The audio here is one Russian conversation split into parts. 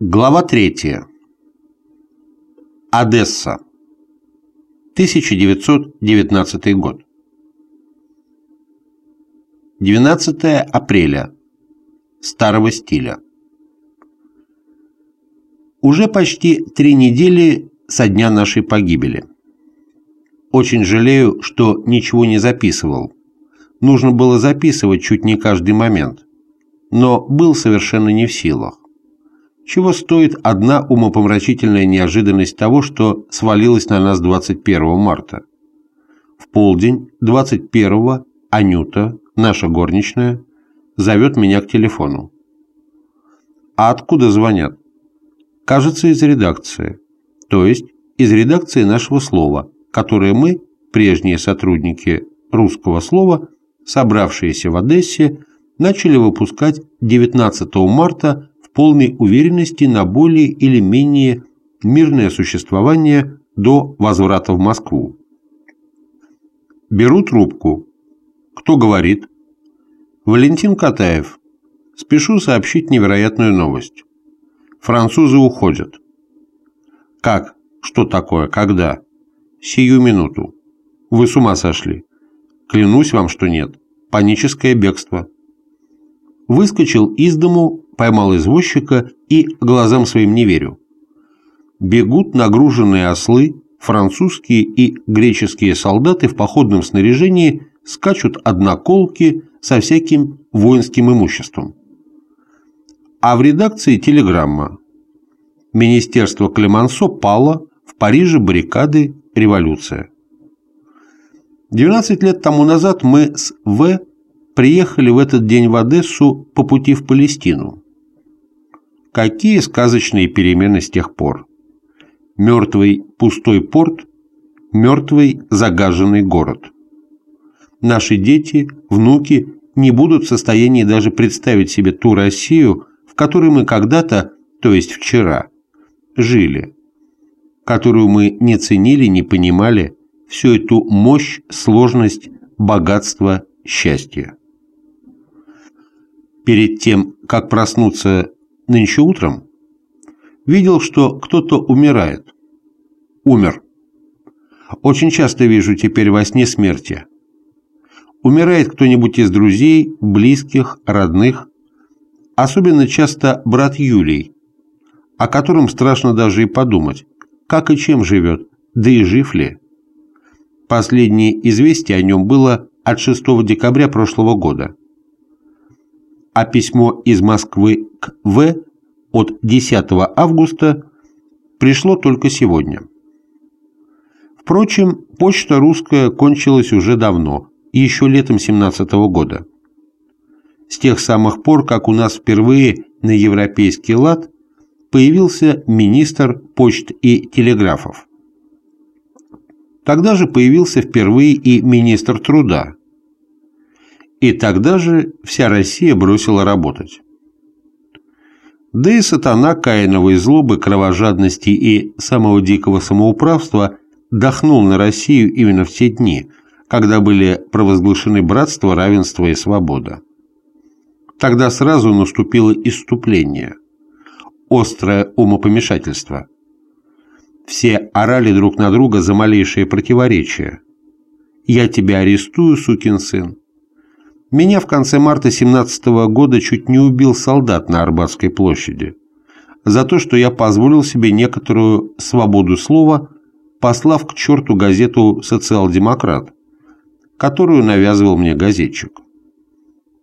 Глава 3. Одесса. 1919 год. 12 апреля. Старого стиля. Уже почти три недели со дня нашей погибели. Очень жалею, что ничего не записывал. Нужно было записывать чуть не каждый момент. Но был совершенно не в силах. Чего стоит одна умопомрачительная неожиданность того, что свалилось на нас 21 марта. В полдень 21-го Анюта, наша горничная, зовет меня к телефону. А откуда звонят? Кажется, из редакции. То есть из редакции нашего слова, которое мы, прежние сотрудники русского слова, собравшиеся в Одессе, начали выпускать 19 марта полной уверенности на более или менее мирное существование до возврата в Москву. Беру трубку. Кто говорит? Валентин Катаев. Спешу сообщить невероятную новость. Французы уходят. Как? Что такое? Когда? Сию минуту. Вы с ума сошли. Клянусь вам, что нет. Паническое бегство. Выскочил из дому, поймал извозчика и глазам своим не верю. Бегут нагруженные ослы, французские и греческие солдаты в походном снаряжении скачут одноколки со всяким воинским имуществом. А в редакции телеграмма. Министерство Клемансо пало, в Париже баррикады, революция. 12 лет тому назад мы с В приехали в этот день в Одессу по пути в Палестину. Какие сказочные перемены с тех пор. Мертвый пустой порт, мертвый загаженный город. Наши дети, внуки не будут в состоянии даже представить себе ту Россию, в которой мы когда-то, то есть вчера, жили, которую мы не ценили, не понимали, всю эту мощь, сложность, богатство, счастье перед тем, как проснуться нынче утром, видел, что кто-то умирает. Умер. Очень часто вижу теперь во сне смерти. Умирает кто-нибудь из друзей, близких, родных. Особенно часто брат Юлий, о котором страшно даже и подумать, как и чем живет, да и жив ли. Последнее известие о нем было от 6 декабря прошлого года а письмо из Москвы к В от 10 августа пришло только сегодня. Впрочем, почта русская кончилась уже давно, еще летом 17 года. С тех самых пор, как у нас впервые на европейский лад появился министр почт и телеграфов. Тогда же появился впервые и министр труда, и тогда же вся Россия бросила работать. Да и сатана Каиновой злобы, кровожадности и самого дикого самоуправства дохнул на Россию именно в те дни, когда были провозглашены братство, равенство и свобода. Тогда сразу наступило иступление, острое умопомешательство. Все орали друг на друга за малейшее противоречие. «Я тебя арестую, сукин сын», меня в конце марта 17 -го года чуть не убил солдат на Арбатской площади за то, что я позволил себе некоторую свободу слова, послав к черту газету «Социал-демократ», которую навязывал мне газетчик.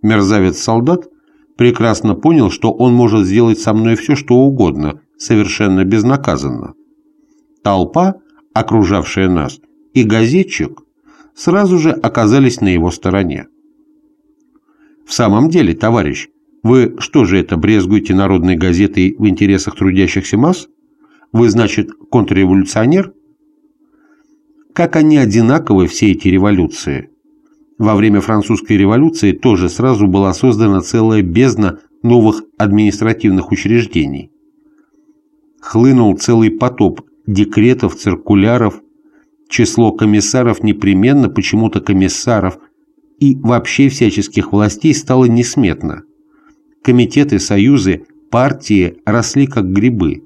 Мерзавец-солдат прекрасно понял, что он может сделать со мной все, что угодно, совершенно безнаказанно. Толпа, окружавшая нас, и газетчик сразу же оказались на его стороне. В самом деле, товарищ, вы что же это, брезгуете народной газетой в интересах трудящихся масс? Вы, значит, контрреволюционер? Как они одинаковы, все эти революции? Во время французской революции тоже сразу была создана целая бездна новых административных учреждений. Хлынул целый потоп декретов, циркуляров, число комиссаров непременно почему-то комиссаров – и вообще всяческих властей стало несметно. Комитеты, союзы, партии росли как грибы.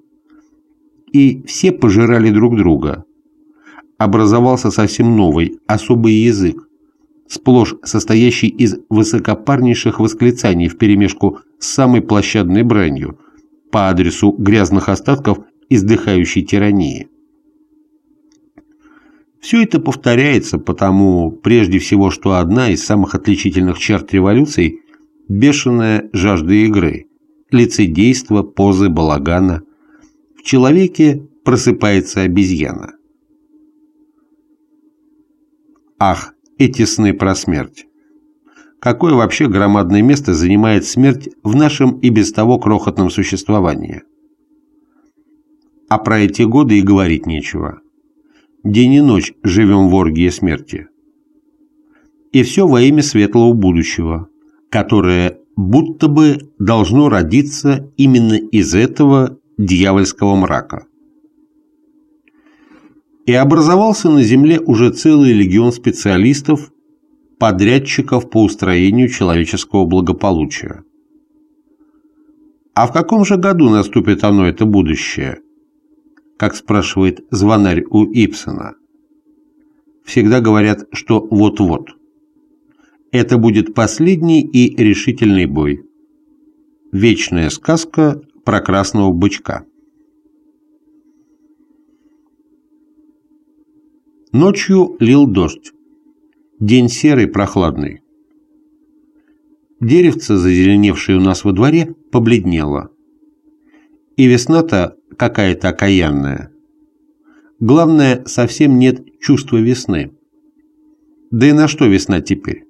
И все пожирали друг друга. Образовался совсем новый, особый язык, сплошь состоящий из высокопарнейших восклицаний вперемешку с самой площадной бранью по адресу грязных остатков издыхающей тирании. Все это повторяется потому, прежде всего, что одна из самых отличительных черт революций – бешеная жажда игры, лицедейство, позы, балагана. В человеке просыпается обезьяна. Ах, эти сны про смерть. Какое вообще громадное место занимает смерть в нашем и без того крохотном существовании? А про эти годы и говорить нечего. День и ночь живем в оргии смерти. И все во имя светлого будущего, которое будто бы должно родиться именно из этого дьявольского мрака и образовался на Земле уже целый легион специалистов, подрядчиков по устроению человеческого благополучия. А в каком же году наступит оно, это будущее? Как спрашивает звонарь у Ипсона. Всегда говорят, что вот-вот. Это будет последний и решительный бой. Вечная сказка про красного бычка. Ночью лил дождь. День серый, прохладный. Деревце, зазеленевшее у нас во дворе, побледнело. И весна-то какая-то окаянная. Главное, совсем нет чувства весны. Да и на что весна теперь?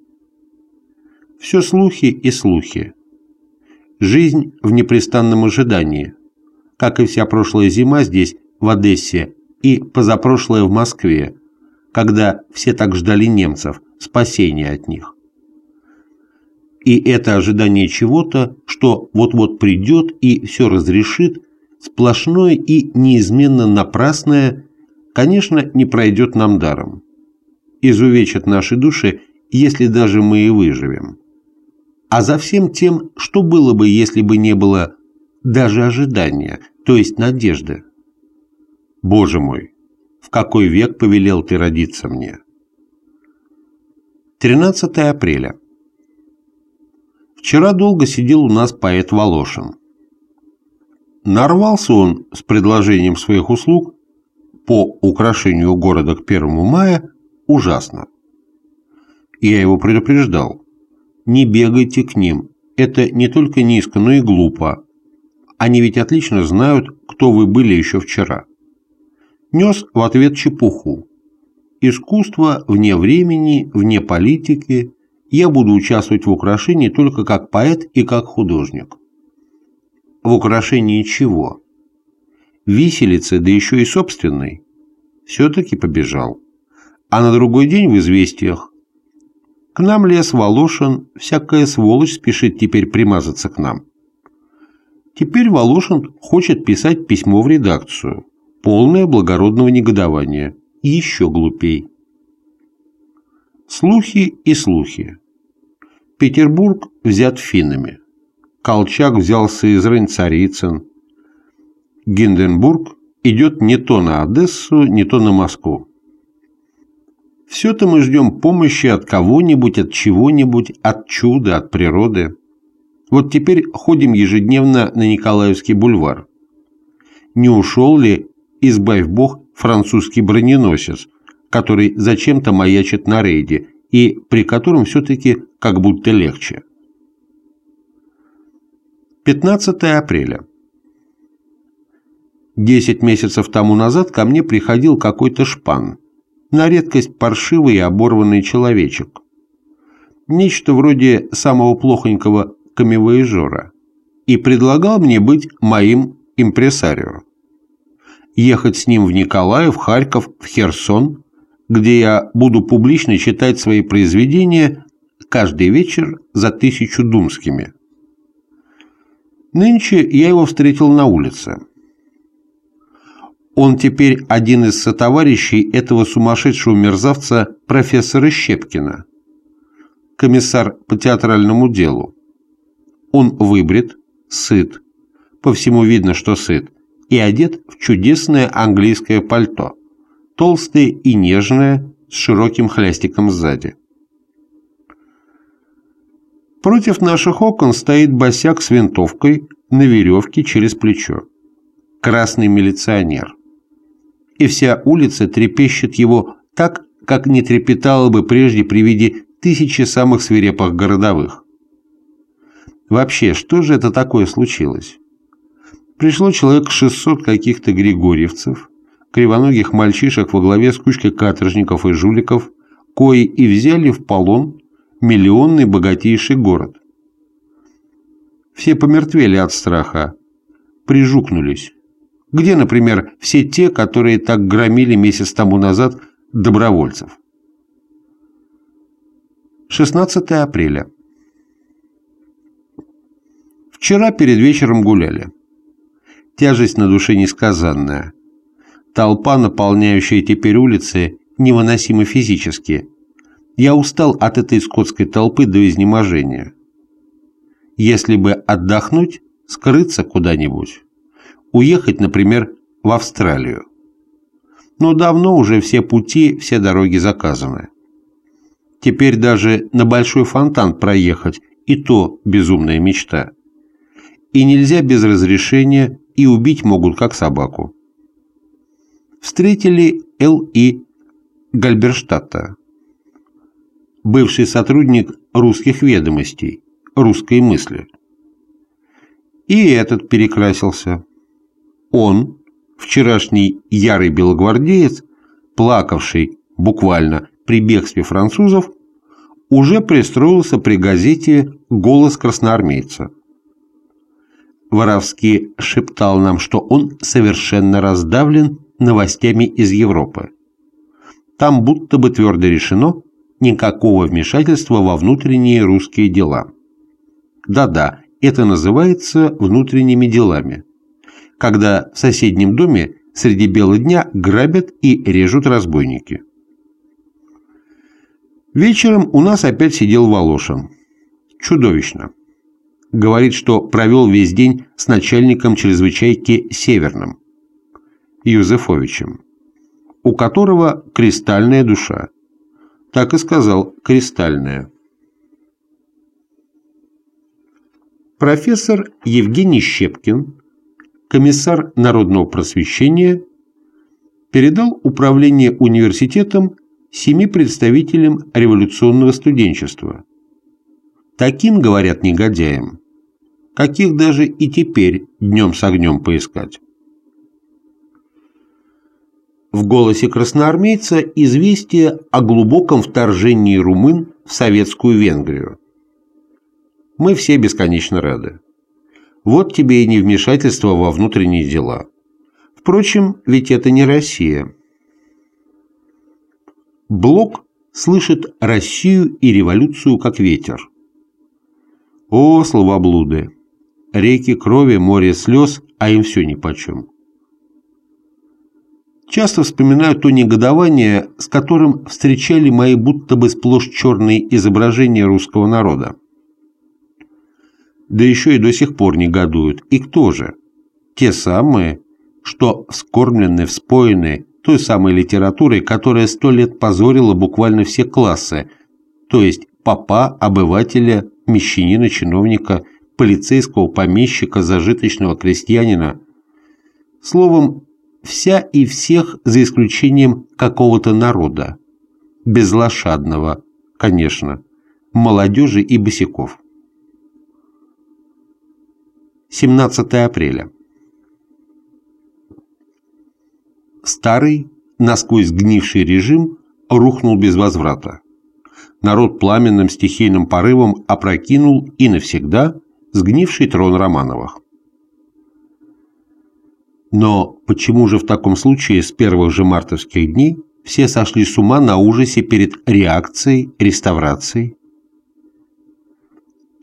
Все слухи и слухи. Жизнь в непрестанном ожидании, как и вся прошлая зима здесь, в Одессе, и позапрошлая в Москве, когда все так ждали немцев, спасения от них. И это ожидание чего-то, что вот-вот придет и все разрешит, сплошное и неизменно напрасное, конечно, не пройдет нам даром. Изувечат наши души, если даже мы и выживем. А за всем тем, что было бы, если бы не было даже ожидания, то есть надежды? Боже мой! в какой век повелел ты родиться мне. 13 апреля. Вчера долго сидел у нас поэт Волошин. Нарвался он с предложением своих услуг по украшению города к 1 мая ужасно. Я его предупреждал. Не бегайте к ним. Это не только низко, но и глупо. Они ведь отлично знают, кто вы были еще вчера нес в ответ чепуху. Искусство вне времени, вне политики. Я буду участвовать в украшении только как поэт и как художник. В украшении чего? Виселицы, да еще и собственной. Все-таки побежал. А на другой день в известиях. К нам лес Волошин, всякая сволочь спешит теперь примазаться к нам. Теперь Волошин хочет писать письмо в редакцию полное благородного негодования, и еще глупей. Слухи и слухи. Петербург взят финнами. Колчак взялся из Рейн-Царицын. Гинденбург идет не то на Одессу, не то на Москву. Все-то мы ждем помощи от кого-нибудь, от чего-нибудь, от чуда, от природы. Вот теперь ходим ежедневно на Николаевский бульвар. Не ушел ли избавь бог, французский броненосец, который зачем-то маячит на рейде и при котором все-таки как будто легче. 15 апреля. Десять месяцев тому назад ко мне приходил какой-то шпан, на редкость паршивый и оборванный человечек. Нечто вроде самого плохонького камевоежора, и предлагал мне быть моим импресарио ехать с ним в Николаев, Харьков, в Херсон, где я буду публично читать свои произведения каждый вечер за тысячу думскими. Нынче я его встретил на улице. Он теперь один из сотоварищей этого сумасшедшего мерзавца профессора Щепкина, комиссар по театральному делу. Он выбрит, сыт, по всему видно, что сыт, и одет в чудесное английское пальто, толстое и нежное, с широким хлястиком сзади. Против наших окон стоит босяк с винтовкой на веревке через плечо. Красный милиционер. И вся улица трепещет его так, как не трепетала бы прежде при виде тысячи самых свирепых городовых. Вообще, что же это такое случилось? Пришло человек 600 каких-то григорьевцев, кривоногих мальчишек во главе с кучкой каторжников и жуликов, кои и взяли в полон миллионный богатейший город. Все помертвели от страха, прижукнулись. Где, например, все те, которые так громили месяц тому назад добровольцев? 16 апреля. Вчера перед вечером гуляли. Тяжесть на душе несказанная. Толпа, наполняющая теперь улицы, невыносима физически. Я устал от этой скотской толпы до изнеможения. Если бы отдохнуть, скрыться куда-нибудь. Уехать, например, в Австралию. Но давно уже все пути, все дороги заказаны. Теперь даже на Большой фонтан проехать, и то безумная мечта. И нельзя без разрешения, и убить могут как собаку. Встретили Л.И. Гальберштадта, бывший сотрудник русских ведомостей, русской мысли. И этот перекрасился. Он, вчерашний ярый белогвардеец, плакавший буквально при бегстве французов, уже пристроился при газете «Голос красноармейца». Воровский шептал нам, что он совершенно раздавлен новостями из Европы. Там будто бы твердо решено никакого вмешательства во внутренние русские дела. Да-да, это называется внутренними делами. Когда в соседнем доме среди бела дня грабят и режут разбойники. Вечером у нас опять сидел Волошин. Чудовищно. Говорит, что провел весь день с начальником чрезвычайки Северным, Юзефовичем, у которого кристальная душа. Так и сказал, кристальная. Профессор Евгений Щепкин, комиссар народного просвещения, передал управление университетом семи представителям революционного студенчества. Таким, говорят негодяям, каких даже и теперь днем с огнем поискать. В голосе красноармейца известие о глубоком вторжении румын в советскую Венгрию. Мы все бесконечно рады. Вот тебе и невмешательство во внутренние дела. Впрочем, ведь это не Россия. Блок слышит Россию и революцию как ветер. О, словоблуды! Реки крови, море слез, а им все нипочем. Часто вспоминаю то негодование, с которым встречали мои будто бы сплошь черные изображения русского народа да еще и до сих пор негодуют. И кто же? Те самые, что вскормлены, вспоены той самой литературой, которая сто лет позорила буквально все классы, то есть папа, обывателя, мещанина, чиновника, полицейского, помещика, зажиточного крестьянина. Словом, вся и всех за исключением какого-то народа. Безлошадного, конечно, молодежи и босиков. 17 апреля. Старый, насквозь гнивший режим рухнул без возврата. Народ пламенным стихийным порывом опрокинул и навсегда сгнивший трон Романовых. Но почему же в таком случае с первых же мартовских дней все сошли с ума на ужасе перед реакцией, реставрацией?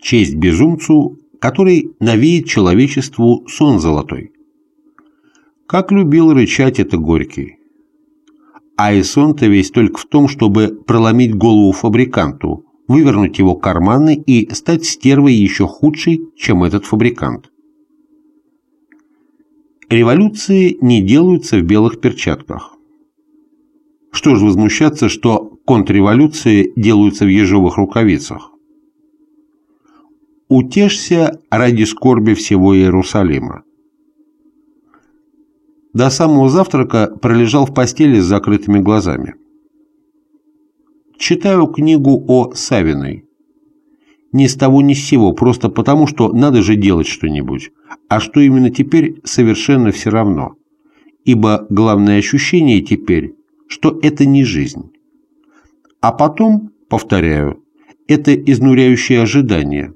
Честь безумцу который навеет человечеству сон золотой. Как любил рычать это Горький. А и сон-то весь только в том, чтобы проломить голову фабриканту, вывернуть его карманы и стать стервой еще худшей, чем этот фабрикант. Революции не делаются в белых перчатках. Что ж возмущаться, что контрреволюции делаются в ежовых рукавицах? Утешься ради скорби всего Иерусалима. До самого завтрака пролежал в постели с закрытыми глазами. Читаю книгу о Савиной. Ни с того ни с сего, просто потому, что надо же делать что-нибудь. А что именно теперь, совершенно все равно. Ибо главное ощущение теперь, что это не жизнь. А потом, повторяю, это изнуряющее ожидание.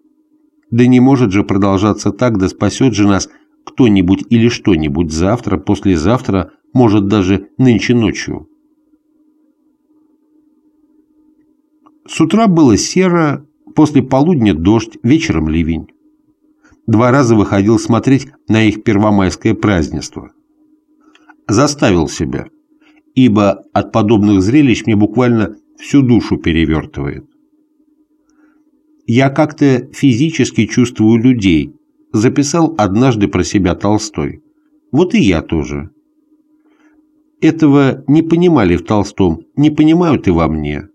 Да не может же продолжаться так, да спасет же нас кто-нибудь или что-нибудь завтра, послезавтра, может даже нынче ночью. С утра было серо, после полудня дождь, вечером ливень. Два раза выходил смотреть на их первомайское празднество. Заставил себя, ибо от подобных зрелищ мне буквально всю душу перевертывает. «Я как-то физически чувствую людей», записал однажды про себя Толстой. Вот и я тоже. Этого не понимали в Толстом, не понимают и во мне.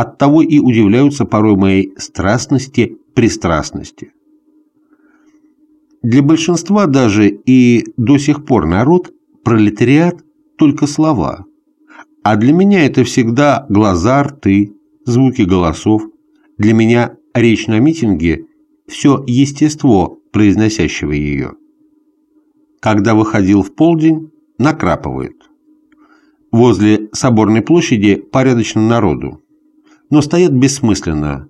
Оттого и удивляются порой моей страстности, пристрастности. Для большинства даже и до сих пор народ, пролетариат – только слова. А для меня это всегда глаза, рты, звуки голосов. Для меня речь на митинге – все естество произносящего ее. Когда выходил в полдень, накрапывает. Возле соборной площади порядочно народу. Но стоят бессмысленно.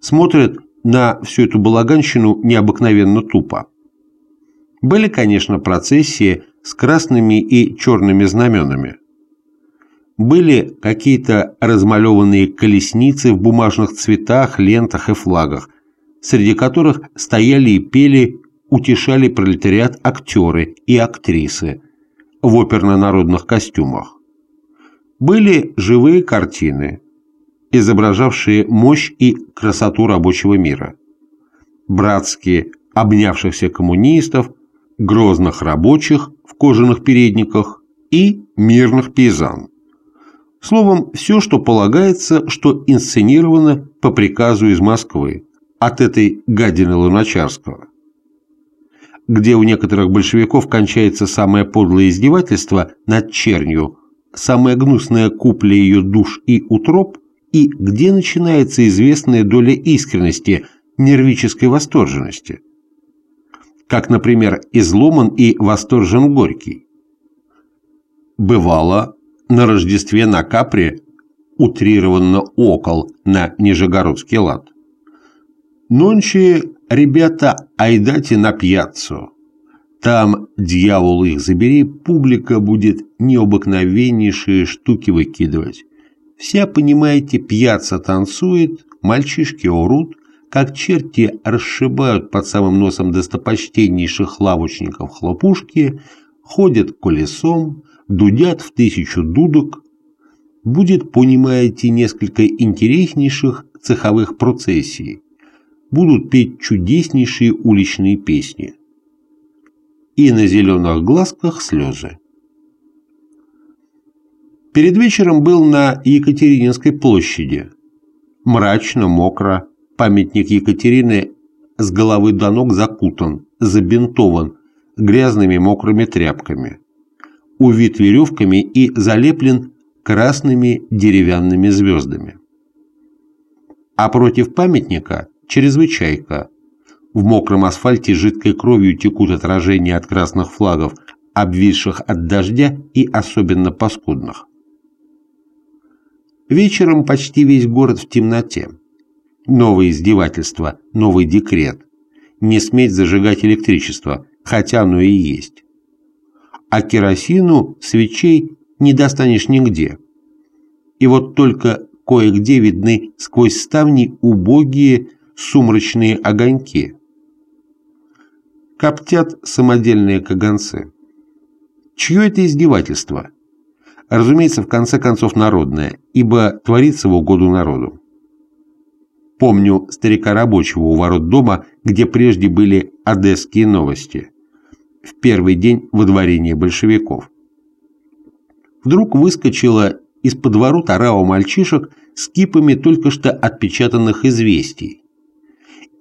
Смотрят на всю эту балаганщину необыкновенно тупо. Были, конечно, процессии с красными и черными знаменами. Были какие-то размалеванные колесницы в бумажных цветах, лентах и флагах, среди которых стояли и пели, утешали пролетариат актеры и актрисы в оперно-народных костюмах. Были живые картины, изображавшие мощь и красоту рабочего мира. Братские, обнявшихся коммунистов, грозных рабочих в кожаных передниках и мирных пейзан. Словом, все, что полагается, что инсценировано по приказу из Москвы от этой гадины Луначарского. Где у некоторых большевиков кончается самое подлое издевательство над чернью, самая гнусная купля ее душ и утроб, и где начинается известная доля искренности, нервической восторженности – как, например, изломан и восторжен Горький. Бывало, на Рождестве на Капре утрированно окол на Нижегородский лад. Нонче, ребята, айдате на пьяцу. Там, дьявол их забери, публика будет необыкновеннейшие штуки выкидывать. Вся, понимаете, пьяца танцует, мальчишки орут, как черти расшибают под самым носом достопочтеннейших лавочников хлопушки, ходят колесом, дудят в тысячу дудок. Будет, понимаете, несколько интереснейших цеховых процессий. Будут петь чудеснейшие уличные песни. И на зеленых глазках слезы. Перед вечером был на Екатерининской площади. Мрачно, мокро, Памятник Екатерины с головы до ног закутан, забинтован грязными мокрыми тряпками, увит веревками и залеплен красными деревянными звездами. А против памятника чрезвычайка. В мокром асфальте жидкой кровью текут отражения от красных флагов, обвисших от дождя и особенно паскудных. Вечером почти весь город в темноте. Новое издевательство, новый декрет. Не сметь зажигать электричество, хотя оно и есть. А керосину, свечей не достанешь нигде. И вот только кое-где видны сквозь ставни убогие сумрачные огоньки. Коптят самодельные каганцы. Чье это издевательство? Разумеется, в конце концов народное, ибо творится в угоду народу. Помню старика рабочего у ворот дома, где прежде были одесские новости. в первый день выдворения большевиков. Вдруг выскочила из-под ворот орава мальчишек с кипами только что отпечатанных известий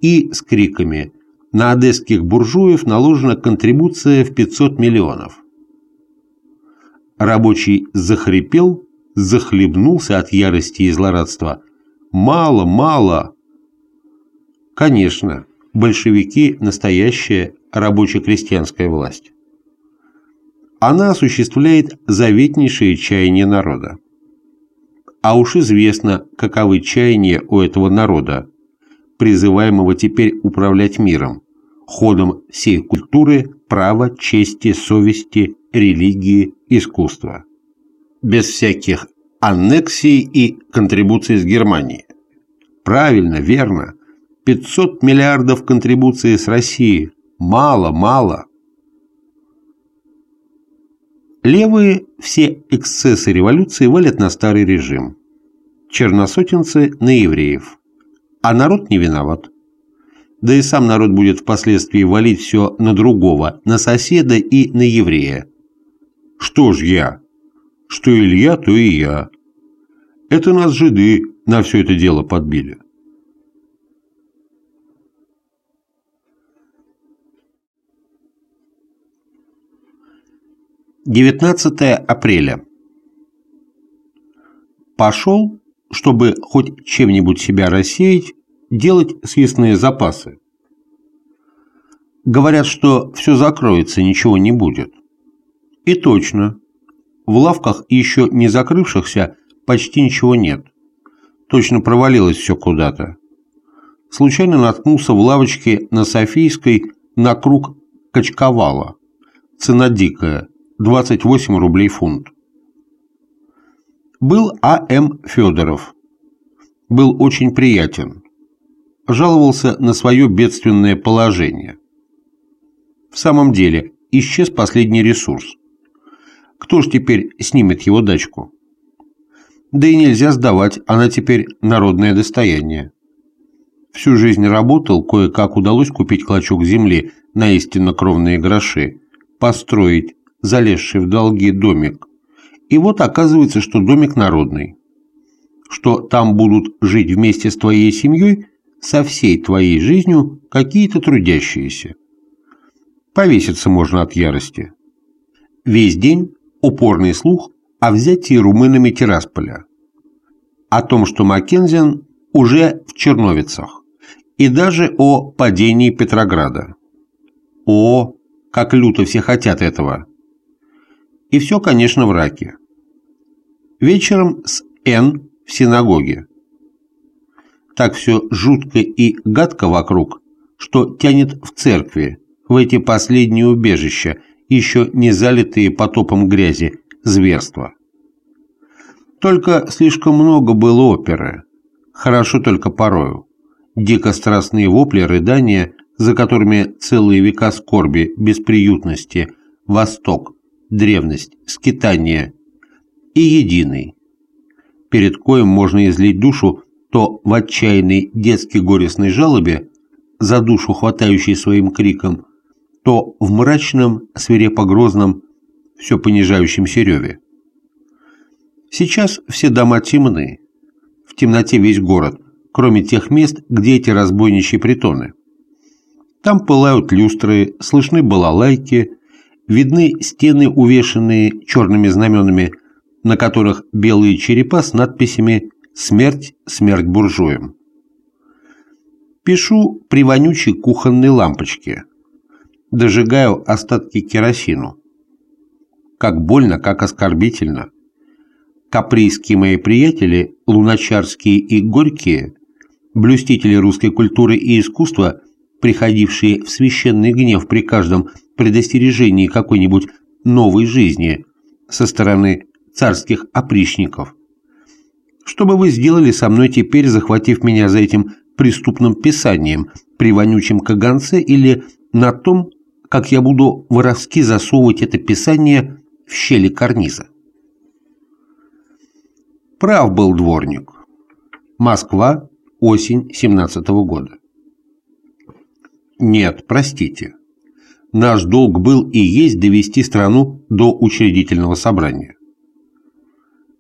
и с криками «На одесских буржуев наложена контрибуция в 500 миллионов». Рабочий захрипел, захлебнулся от ярости и злорадства. «Мало, мало!» Конечно, большевики – настоящая рабоче-крестьянская власть. Она осуществляет заветнейшие чаяния народа. А уж известно, каковы чаяния у этого народа, призываемого теперь управлять миром, ходом всей культуры, права, чести, совести, религии, искусства. Без всяких аннексий и контрибуций с Германией. Правильно, верно. 500 миллиардов контрибуции с России. Мало, мало. Левые все эксцессы революции валят на старый режим. Черносотенцы на евреев. А народ не виноват. Да и сам народ будет впоследствии валить все на другого, на соседа и на еврея. Что ж я? Что Илья, то и я. Это нас жиды на все это дело подбили. 19 апреля. Пошел, чтобы хоть чем-нибудь себя рассеять, делать съестные запасы. Говорят, что все закроется, ничего не будет. И точно. В лавках еще не закрывшихся почти ничего нет. Точно провалилось все куда-то. Случайно наткнулся в лавочке на Софийской на круг качковала. Цена дикая, 28 рублей фунт. Был А.М. Федоров. Был очень приятен. Жаловался на свое бедственное положение. В самом деле, исчез последний ресурс. Кто ж теперь снимет его дачку? Да и нельзя сдавать, она теперь народное достояние. Всю жизнь работал, кое-как удалось купить клочок земли на истинно кровные гроши, построить, залезший в долги домик. И вот оказывается, что домик народный. Что там будут жить вместе с твоей семьей, со всей твоей жизнью какие-то трудящиеся. Повеситься можно от ярости. Весь день упорный слух о взятии румынами Тирасполя. О том, что Маккензин уже в Черновицах. И даже о падении Петрограда. О, как люто все хотят этого. И все, конечно, в раке. Вечером с Н в синагоге. Так все жутко и гадко вокруг, что тянет в церкви, в эти последние убежища, еще не залитые потопом грязи, зверства. Только слишком много было оперы. Хорошо только порою. Дико страстные вопли, рыдания, за которыми целые века скорби, бесприютности, восток, древность, скитание и единый, перед коем можно излить душу то в отчаянной детски горестной жалобе, за душу хватающей своим криком, то в мрачном, свирепо-грозном, все понижающем реве. Сейчас все дома темны, в темноте весь город, кроме тех мест, где эти разбойничьи притоны. Там пылают люстры, слышны балалайки, видны стены, увешанные черными знаменами, на которых белые черепа с надписями «Смерть, смерть буржуям». Пишу при вонючей кухонной лампочке. Дожигаю остатки керосину. Как больно, как оскорбительно. Каприйские мои приятели, луначарские и горькие, блюстители русской культуры и искусства, приходившие в священный гнев при каждом предостережении какой-нибудь новой жизни со стороны царских опричников. Что бы вы сделали со мной теперь, захватив меня за этим преступным писанием при вонючем каганце или на том, как я буду воровски засовывать это писание в щели карниза? Прав был дворник. Москва, осень 17 -го года. Нет, простите. Наш долг был и есть довести страну до учредительного собрания.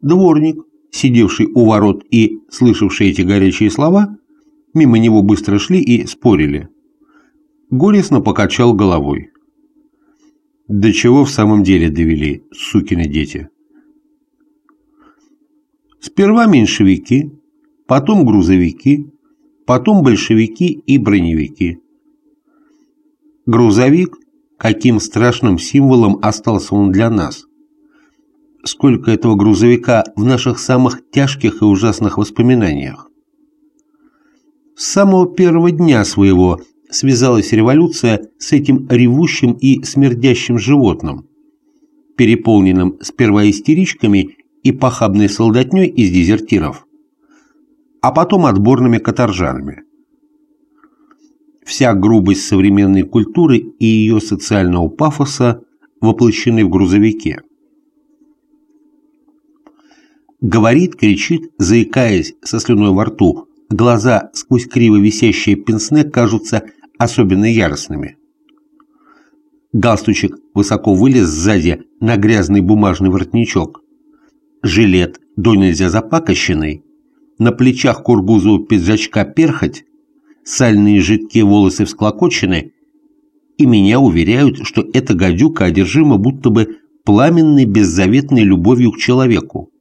Дворник, сидевший у ворот и слышавший эти горячие слова, мимо него быстро шли и спорили. Горестно покачал головой. До чего в самом деле довели, сукины дети? Сперва меньшевики, потом грузовики, потом большевики и броневики. Грузовик, каким страшным символом остался он для нас. Сколько этого грузовика в наших самых тяжких и ужасных воспоминаниях. С самого первого дня своего связалась революция с этим ревущим и смердящим животным, переполненным сперва истеричками и похабной солдатней из дезертиров, а потом отборными каторжанами. Вся грубость современной культуры и ее социального пафоса воплощены в грузовике. Говорит, кричит, заикаясь со слюной во рту, глаза сквозь криво висящие пенсне кажутся особенно яростными. Галстучек высоко вылез сзади на грязный бумажный воротничок. Жилет до нельзя запакощенный, на плечах кургузового пиджачка перхоть, сальные жидкие волосы всклокочены, и меня уверяют, что эта гадюка одержима будто бы пламенной беззаветной любовью к человеку,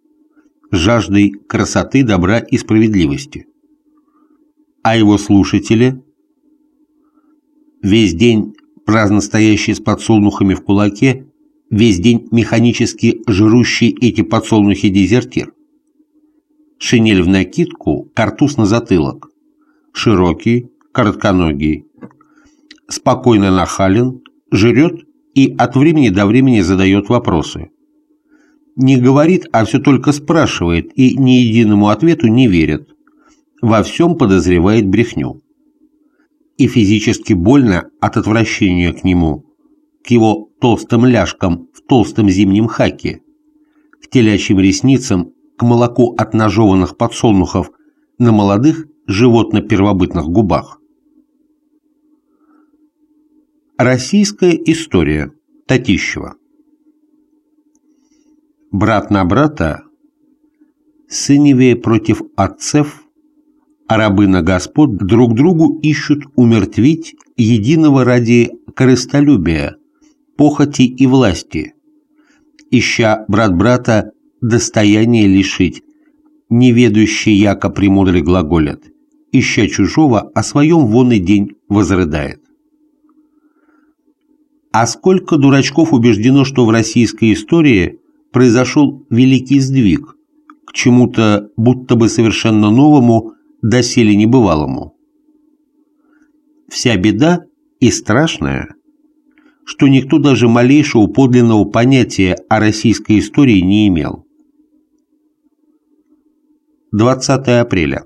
жаждой красоты, добра и справедливости. А его слушатели – весь день праздно стоящий с подсолнухами в кулаке, весь день механически жрущий эти подсолнухи дезертир. Шинель в накидку, картуз на затылок. Широкий, коротконогий. Спокойно нахален, жрет и от времени до времени задает вопросы. Не говорит, а все только спрашивает и ни единому ответу не верит. Во всем подозревает брехню и физически больно от отвращения к нему, к его толстым ляжкам в толстом зимнем хаке, к телячьим ресницам, к молоку от нажеванных подсолнухов на молодых животно-первобытных губах. Российская история Татищева Брат на брата, сыневее против отцев – а рабы на господ друг другу ищут умертвить единого ради корыстолюбия, похоти и власти, ища брат брата достояние лишить, неведущий яко премудрый глаголят, ища чужого, о своем вон и день возрыдает. А сколько дурачков убеждено, что в российской истории произошел великий сдвиг к чему-то будто бы совершенно новому, доселе небывалому. Вся беда и страшная, что никто даже малейшего подлинного понятия о российской истории не имел. 20 апреля.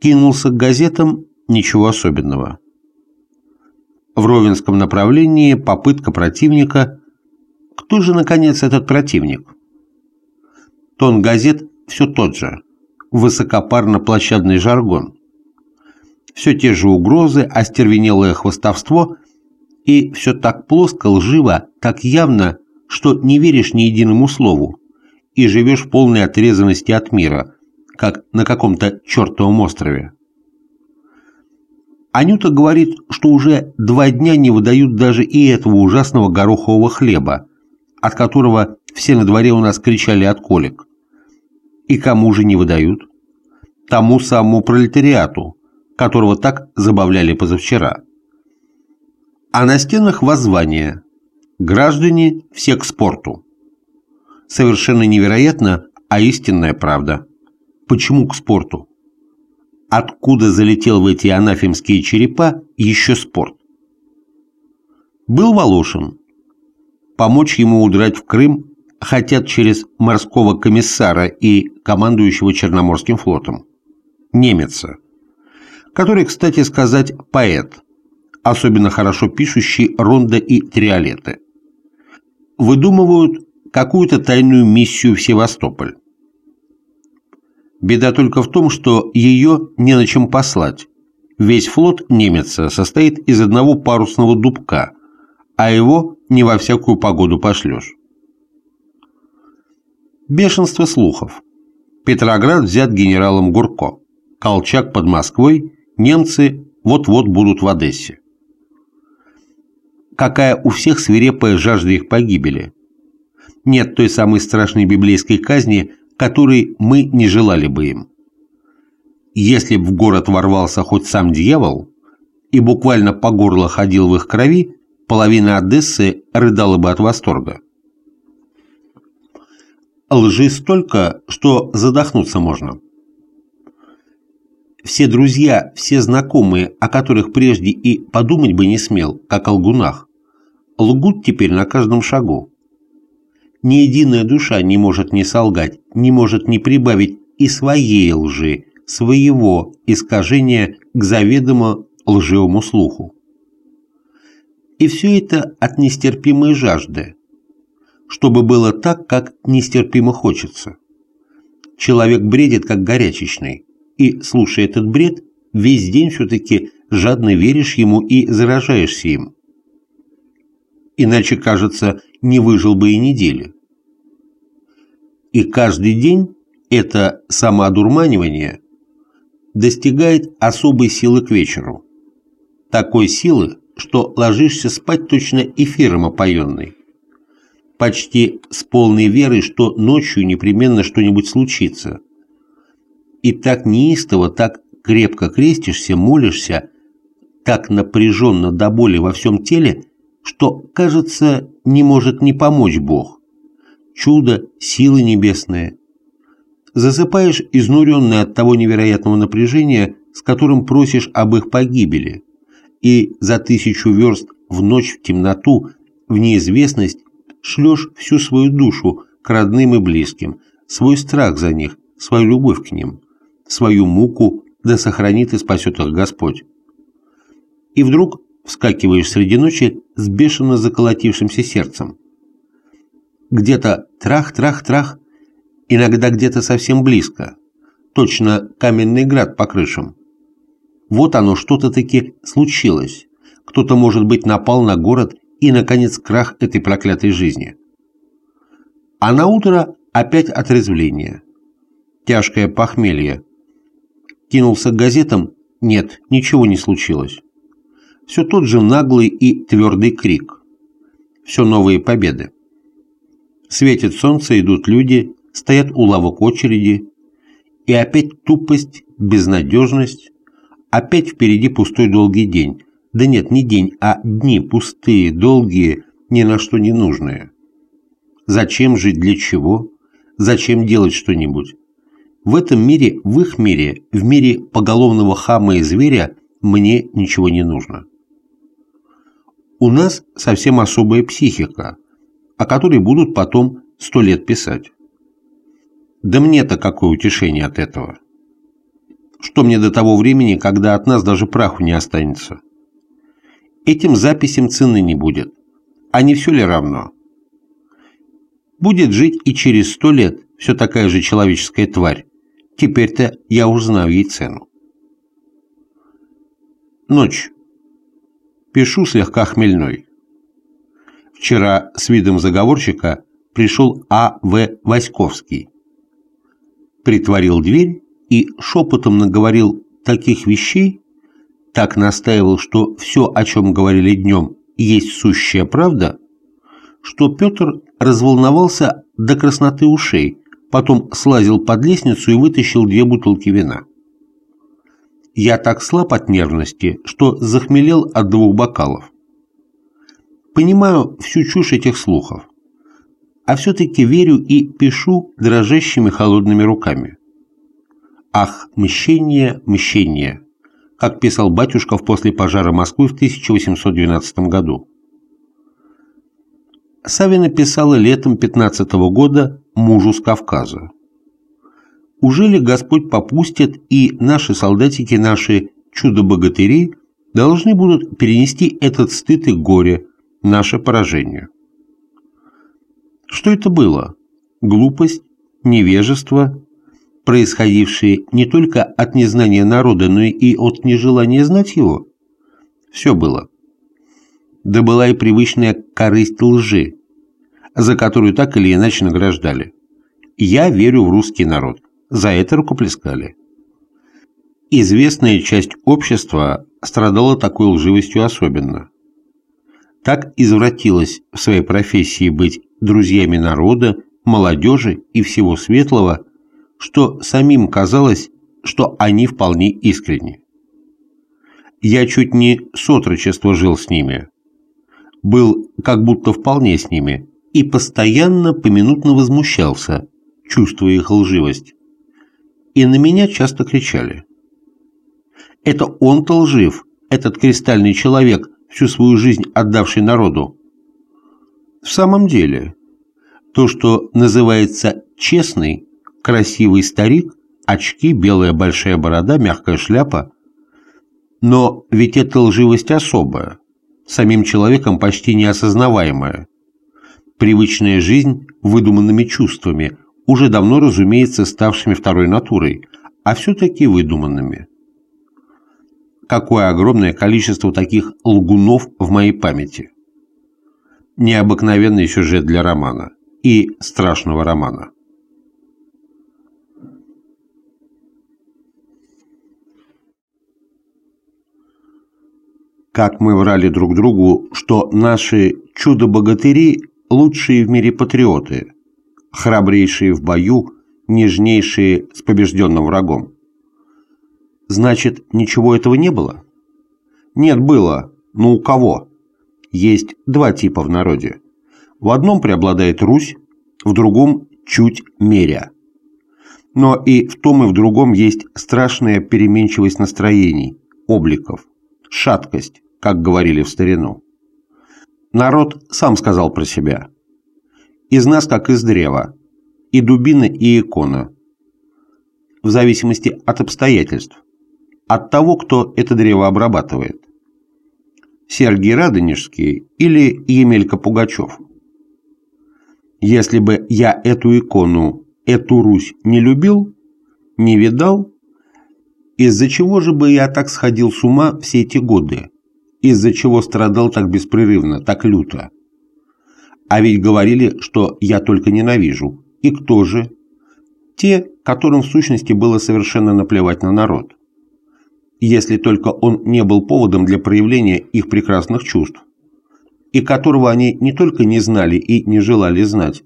Кинулся к газетам, ничего особенного. В Ровенском направлении попытка противника. Кто же, наконец, этот противник? Тон газет все тот же высокопарно-площадный жаргон. Все те же угрозы, остервенелое хвостовство и все так плоско, лживо, так явно, что не веришь ни единому слову и живешь в полной отрезанности от мира, как на каком-то чертовом острове. Анюта говорит, что уже два дня не выдают даже и этого ужасного горохового хлеба, от которого все на дворе у нас кричали от колик. И кому же не выдают? Тому самому пролетариату, которого так забавляли позавчера. А на стенах воззвание «Граждане, все к спорту». Совершенно невероятно, а истинная правда. Почему к спорту? Откуда залетел в эти анафемские черепа еще спорт? Был Волошин. Помочь ему удрать в Крым хотят через морского комиссара и командующего Черноморским флотом. Немеца, который, кстати сказать, поэт, особенно хорошо пишущий ронда и триолеты. Выдумывают какую-то тайную миссию в Севастополь. Беда только в том, что ее не на чем послать, Весь флот немеца состоит из одного парусного дубка, а его не во всякую погоду пошлешь. Бешенство слухов. Петроград взят генералом Гурко. Колчак под Москвой, немцы вот-вот будут в Одессе. Какая у всех свирепая жажда их погибели. Нет той самой страшной библейской казни, которой мы не желали бы им если б в город ворвался хоть сам дьявол и буквально по горло ходил в их крови, половина Одессы рыдала бы от восторга. Лжи столько, что задохнуться можно. Все друзья, все знакомые, о которых прежде и подумать бы не смел, как о лгунах, лгут теперь на каждом шагу. Ни единая душа не может не солгать, не может не прибавить и своей лжи, своего искажения к заведомо лживому слуху. И все это от нестерпимой жажды, чтобы было так, как нестерпимо хочется. Человек бредит, как горячечный, и, слушая этот бред, весь день все-таки жадно веришь ему и заражаешься им. Иначе, кажется, не выжил бы и недели. И каждый день это самоодурманивание достигает особой силы к вечеру. Такой силы, что ложишься спать точно эфиром опоенный. Почти с полной верой, что ночью непременно что-нибудь случится. И так неистово, так крепко крестишься, молишься, так напряженно до боли во всем теле, что, кажется, не может не помочь Бог. Чудо, силы небесные, засыпаешь изнуренный от того невероятного напряжения, с которым просишь об их погибели, и за тысячу верст в ночь в темноту, в неизвестность, шлешь всю свою душу к родным и близким, свой страх за них, свою любовь к ним, свою муку, да сохранит и спасет их Господь. И вдруг вскакиваешь среди ночи с бешено заколотившимся сердцем. Где-то трах-трах-трах иногда где-то совсем близко, точно каменный град по крышам. Вот оно, что-то таки случилось. Кто-то, может быть, напал на город и, наконец, крах этой проклятой жизни. А на утро опять отрезвление. Тяжкое похмелье. Кинулся к газетам. Нет, ничего не случилось. Все тот же наглый и твердый крик. Все новые победы. Светит солнце, идут люди, стоят у лавок очереди, и опять тупость, безнадежность, опять впереди пустой долгий день. Да нет, не день, а дни пустые, долгие, ни на что не нужные. Зачем жить, для чего? Зачем делать что-нибудь? В этом мире, в их мире, в мире поголовного хама и зверя мне ничего не нужно. У нас совсем особая психика, о которой будут потом сто лет писать. Да мне-то какое утешение от этого? Что мне до того времени, когда от нас даже праху не останется? Этим записям цены не будет. А не все ли равно? Будет жить и через сто лет все такая же человеческая тварь. Теперь-то я уж знаю ей цену. Ночь. Пишу слегка хмельной. Вчера с видом заговорщика пришел А. В. Васьковский притворил дверь и шепотом наговорил таких вещей, так настаивал, что все, о чем говорили днем, есть сущая правда, что Петр разволновался до красноты ушей, потом слазил под лестницу и вытащил две бутылки вина. Я так слаб от нервности, что захмелел от двух бокалов. Понимаю всю чушь этих слухов а все-таки верю и пишу дрожащими холодными руками. «Ах, мщение, мщение!» Как писал Батюшков после пожара Москвы в 1812 году. Савина писала летом 15 -го года мужу с Кавказа. «Уже ли Господь попустит, и наши солдатики, наши чудо-богатыри должны будут перенести этот стыд и горе, наше поражение?» Что это было? Глупость? Невежество? Происходившие не только от незнания народа, но и от нежелания знать его? Все было. Да была и привычная корысть лжи, за которую так или иначе награждали. Я верю в русский народ. За это рукоплескали. Известная часть общества страдала такой лживостью особенно. Так извратилась в своей профессии быть друзьями народа, молодежи и всего светлого, что самим казалось, что они вполне искренни. Я чуть не с отрочества жил с ними, был как будто вполне с ними и постоянно поминутно возмущался, чувствуя их лживость. И на меня часто кричали. Это он-то лжив, этот кристальный человек, всю свою жизнь отдавший народу. В самом деле, то, что называется честный, красивый старик, очки, белая большая борода, мягкая шляпа. Но ведь эта лживость особая, самим человеком почти неосознаваемая. Привычная жизнь выдуманными чувствами, уже давно, разумеется, ставшими второй натурой, а все-таки выдуманными. Какое огромное количество таких лгунов в моей памяти. Необыкновенный сюжет для романа и страшного романа. Как мы врали друг другу, что наши чудо-богатыри – лучшие в мире патриоты, храбрейшие в бою, нежнейшие с побежденным врагом. Значит, ничего этого не было? Нет, было. Но у кого? Есть два типа в народе. В одном преобладает Русь, в другом – чуть меря. Но и в том, и в другом есть страшная переменчивость настроений, обликов, шаткость, как говорили в старину. Народ сам сказал про себя. Из нас, как из древа, и дубина, и икона. В зависимости от обстоятельств, от того, кто это древо обрабатывает. Сергий Радонежский или Емелька Пугачев. Если бы я эту икону, эту Русь не любил, не видал, из-за чего же бы я так сходил с ума все эти годы? Из-за чего страдал так беспрерывно, так люто? А ведь говорили, что я только ненавижу. И кто же? Те, которым в сущности было совершенно наплевать на народ если только он не был поводом для проявления их прекрасных чувств, и которого они не только не знали и не желали знать,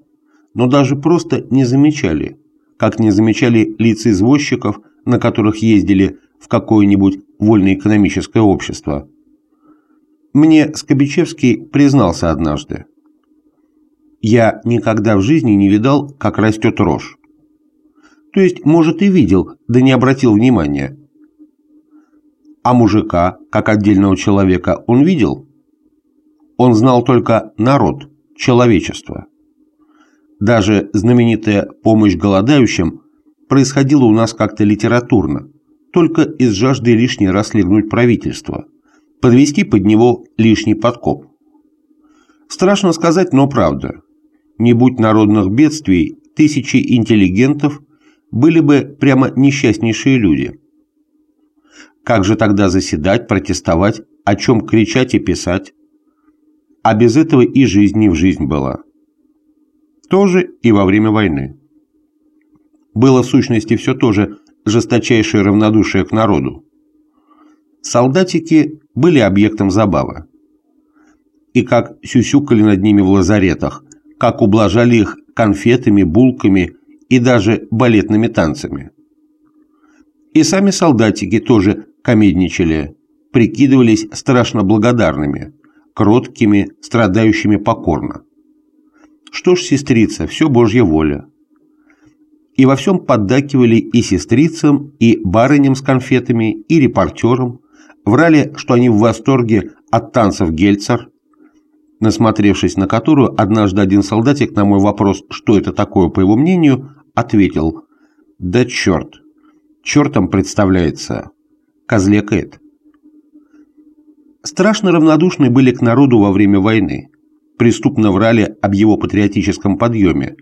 но даже просто не замечали, как не замечали лица извозчиков, на которых ездили в какое-нибудь вольноэкономическое общество. Мне Скобичевский признался однажды. Я никогда в жизни не видал, как растет рожь. То есть, может, и видел, да не обратил внимания – а мужика, как отдельного человека, он видел? Он знал только народ, человечество. Даже знаменитая помощь голодающим происходила у нас как-то литературно, только из жажды лишний раз легнуть правительство, подвести под него лишний подкоп. Страшно сказать, но правда. Не будь народных бедствий, тысячи интеллигентов были бы прямо несчастнейшие люди – как же тогда заседать, протестовать, о чем кричать и писать? А без этого и жизнь не в жизнь была. Тоже и во время войны. Было в сущности все то же жесточайшее равнодушие к народу. Солдатики были объектом забавы. И как сюсюкали над ними в лазаретах, как ублажали их конфетами, булками и даже балетными танцами. И сами солдатики тоже комедничали, прикидывались страшно благодарными, кроткими, страдающими покорно. Что ж, сестрица, все Божья воля. И во всем поддакивали и сестрицам, и барыням с конфетами, и репортерам, врали, что они в восторге от танцев Гельцер, насмотревшись на которую, однажды один солдатик на мой вопрос, что это такое, по его мнению, ответил «Да черт! Чертом представляется! козле Кэт. Страшно равнодушны были к народу во время войны, преступно врали об его патриотическом подъеме,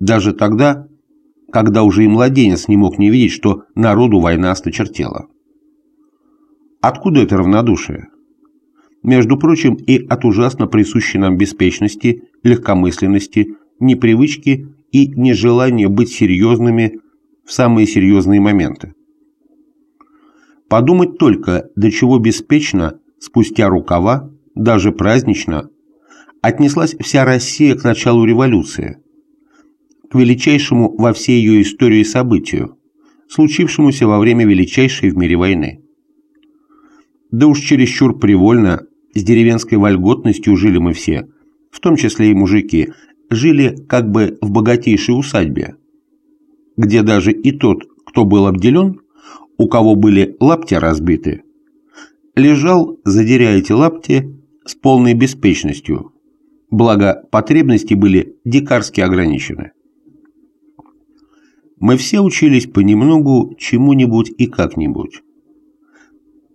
даже тогда, когда уже и младенец не мог не видеть, что народу война осточертела. Откуда это равнодушие? Между прочим, и от ужасно присущей нам беспечности, легкомысленности, непривычки и нежелания быть серьезными в самые серьезные моменты. Подумать только, до чего беспечно, спустя рукава, даже празднично, отнеслась вся Россия к началу революции, к величайшему во всей ее истории событию, случившемуся во время величайшей в мире войны. Да уж чересчур привольно, с деревенской вольготностью жили мы все, в том числе и мужики, жили как бы в богатейшей усадьбе, где даже и тот, кто был обделен, у кого были лапти разбиты, лежал, задеря эти лапти, с полной беспечностью, благо потребности были дикарски ограничены. Мы все учились понемногу чему-нибудь и как-нибудь.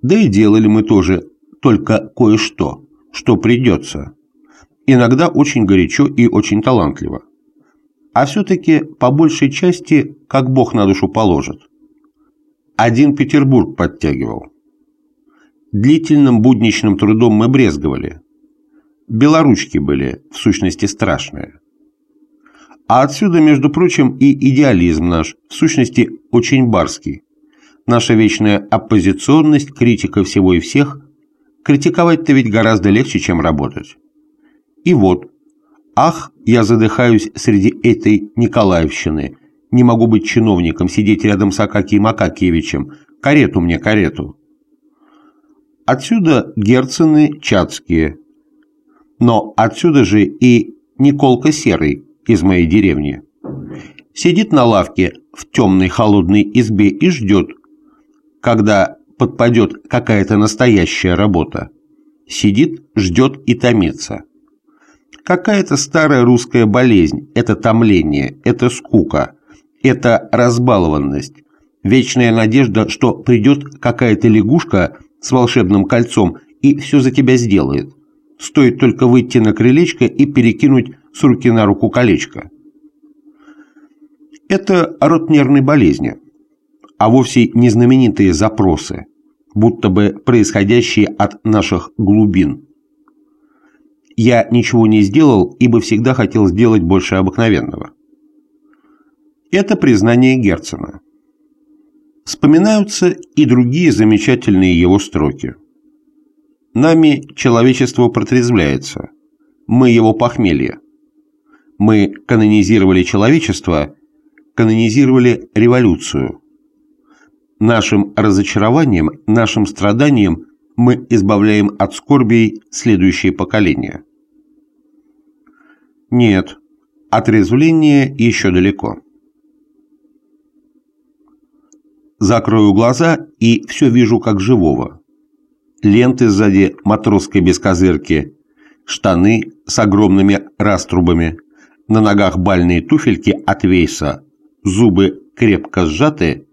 Да и делали мы тоже только кое-что, что придется. Иногда очень горячо и очень талантливо. А все-таки по большей части, как Бог на душу положит. Один Петербург подтягивал. Длительным будничным трудом мы брезговали. Белоручки были, в сущности, страшные. А отсюда, между прочим, и идеализм наш, в сущности, очень барский. Наша вечная оппозиционность, критика всего и всех. Критиковать-то ведь гораздо легче, чем работать. И вот, ах, я задыхаюсь среди этой Николаевщины, не могу быть чиновником, сидеть рядом с Акакием Акакиевичем, карету мне, карету. Отсюда Герцены Чацкие. Но отсюда же и Николка Серый из моей деревни. Сидит на лавке в темной холодной избе и ждет, когда подпадет какая-то настоящая работа. Сидит, ждет и томится. Какая-то старая русская болезнь – это томление, это скука, это разбалованность, вечная надежда, что придет какая-то лягушка с волшебным кольцом и все за тебя сделает. Стоит только выйти на крылечко и перекинуть с руки на руку колечко. Это род нервной болезни, а вовсе не знаменитые запросы, будто бы происходящие от наших глубин. Я ничего не сделал, ибо всегда хотел сделать больше обыкновенного. Это признание Герцена. Вспоминаются и другие замечательные его строки. Нами человечество протрезвляется. Мы его похмелье. Мы канонизировали человечество, канонизировали революцию. Нашим разочарованием, нашим страданием мы избавляем от скорбей следующее поколение. Нет, отрезвление еще далеко. Закрою глаза и все вижу как живого. Ленты сзади матросской бескозырки, штаны с огромными раструбами, на ногах бальные туфельки от вейса, зубы крепко сжаты,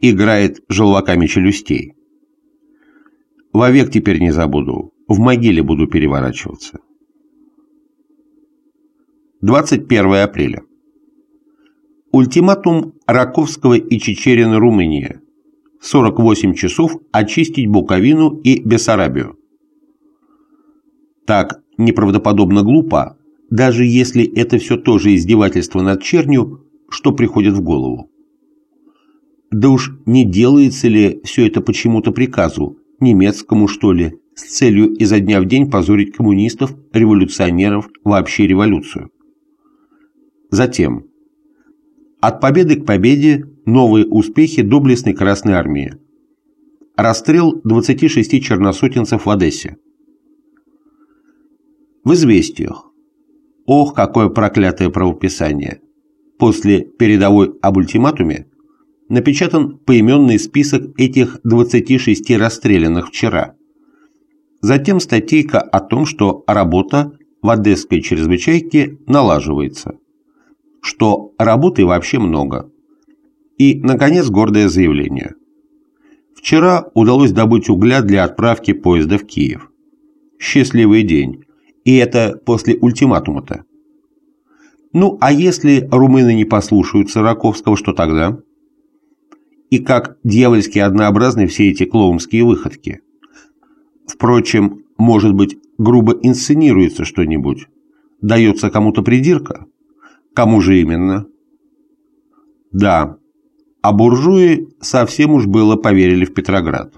играет желваками челюстей. Вовек теперь не забуду, в могиле буду переворачиваться. 21 апреля. Ультиматум Раковского и Чечерина Румыния. 48 часов очистить Буковину и Бессарабию. Так неправдоподобно глупо, даже если это все тоже издевательство над чернью, что приходит в голову. Да уж не делается ли все это почему-то приказу, немецкому что ли, с целью изо дня в день позорить коммунистов, революционеров, вообще революцию. Затем, от победы к победе новые успехи доблестной Красной Армии. Расстрел 26 черносотенцев в Одессе. В известиях. Ох, какое проклятое правописание. После передовой об ультиматуме напечатан поименный список этих 26 расстрелянных вчера. Затем статейка о том, что работа в Одесской чрезвычайке налаживается что работы вообще много. И, наконец, гордое заявление. Вчера удалось добыть угля для отправки поезда в Киев. Счастливый день. И это после ультиматума-то. Ну, а если румыны не послушаются Раковского, что тогда? И как дьявольски однообразны все эти клоунские выходки. Впрочем, может быть, грубо инсценируется что-нибудь? Дается кому-то придирка? Кому же именно? Да, а буржуи совсем уж было поверили в Петроград.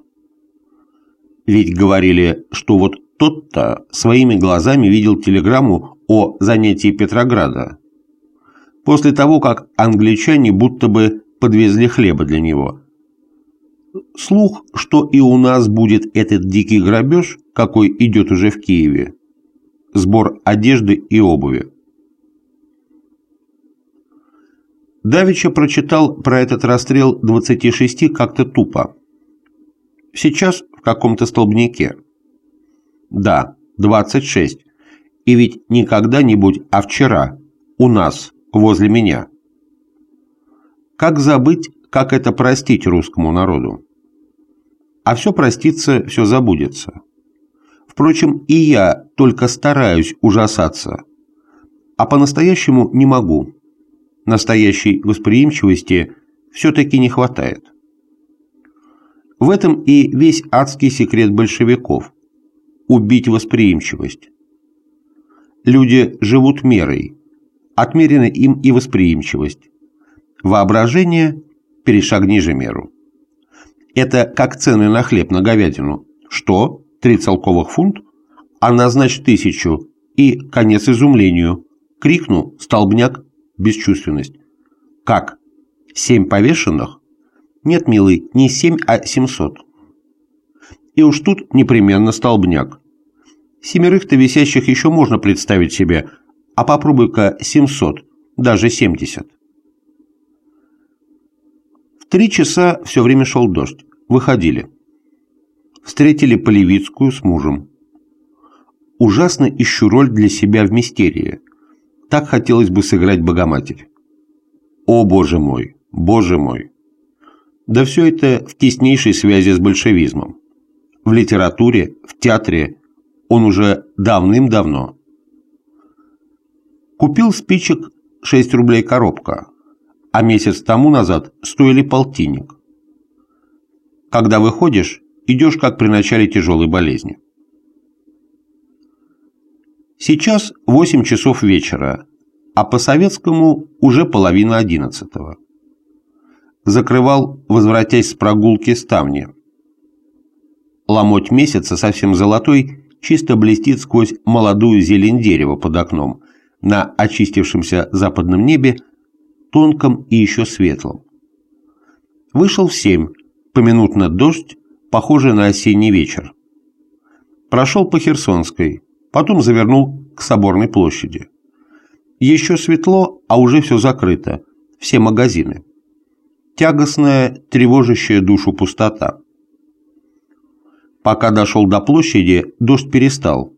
Ведь говорили, что вот тот-то своими глазами видел телеграмму о занятии Петрограда. После того, как англичане будто бы подвезли хлеба для него. Слух, что и у нас будет этот дикий грабеж, какой идет уже в Киеве. Сбор одежды и обуви. Давича прочитал про этот расстрел 26 как-то тупо. Сейчас в каком-то столбнике. Да, 26. И ведь не когда-нибудь, а вчера. У нас, возле меня. Как забыть, как это простить русскому народу? А все простится, все забудется. Впрочем, и я только стараюсь ужасаться. А по-настоящему не могу настоящей восприимчивости все-таки не хватает. В этом и весь адский секрет большевиков – убить восприимчивость. Люди живут мерой, отмерена им и восприимчивость. Воображение – перешагни же меру. Это как цены на хлеб на говядину. Что? Три целковых фунт? А назначь тысячу. И конец изумлению. Крикну, столбняк, бесчувственность. Как? Семь повешенных? Нет, милый, не семь, а семьсот. И уж тут непременно столбняк. Семерых-то висящих еще можно представить себе, а попробуй-ка семьсот, даже семьдесят. Три часа все время шел дождь. Выходили. Встретили Полевицкую с мужем. Ужасно ищу роль для себя в мистерии – так хотелось бы сыграть Богоматерь. О, Боже мой, Боже мой! Да все это в теснейшей связи с большевизмом. В литературе, в театре он уже давным-давно. Купил спичек 6 рублей коробка, а месяц тому назад стоили полтинник. Когда выходишь, идешь как при начале тяжелой болезни. Сейчас 8 часов вечера, а по-советскому уже половина одиннадцатого. Закрывал, возвратясь с прогулки ставни. Ломоть месяца, совсем золотой, чисто блестит сквозь молодую зелень дерева под окном, на очистившемся западном небе, тонком и еще светлом. Вышел в семь, поминутно дождь, похожий на осенний вечер. Прошел по Херсонской, потом завернул к Соборной площади. Еще светло, а уже все закрыто, все магазины. Тягостная, тревожащая душу пустота. Пока дошел до площади, дождь перестал.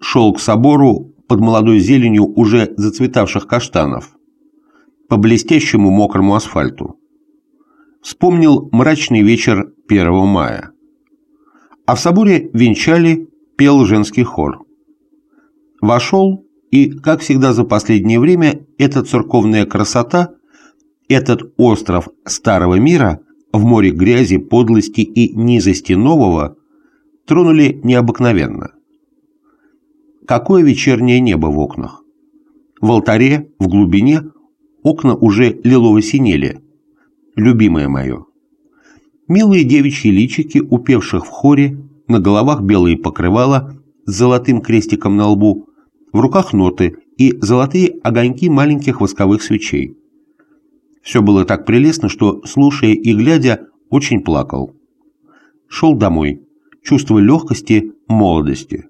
Шел к собору под молодой зеленью уже зацветавших каштанов, по блестящему мокрому асфальту. Вспомнил мрачный вечер 1 мая. А в соборе венчали пел женский хор. Вошел, и, как всегда за последнее время, эта церковная красота, этот остров старого мира в море грязи, подлости и низости нового тронули необыкновенно. Какое вечернее небо в окнах. В алтаре, в глубине, окна уже лилово синели. Любимое мое. Милые девичьи личики, упевших в хоре, на головах белые покрывала с золотым крестиком на лбу, в руках ноты и золотые огоньки маленьких восковых свечей. Все было так прелестно, что, слушая и глядя, очень плакал. Шел домой, чувствуя легкости, молодости.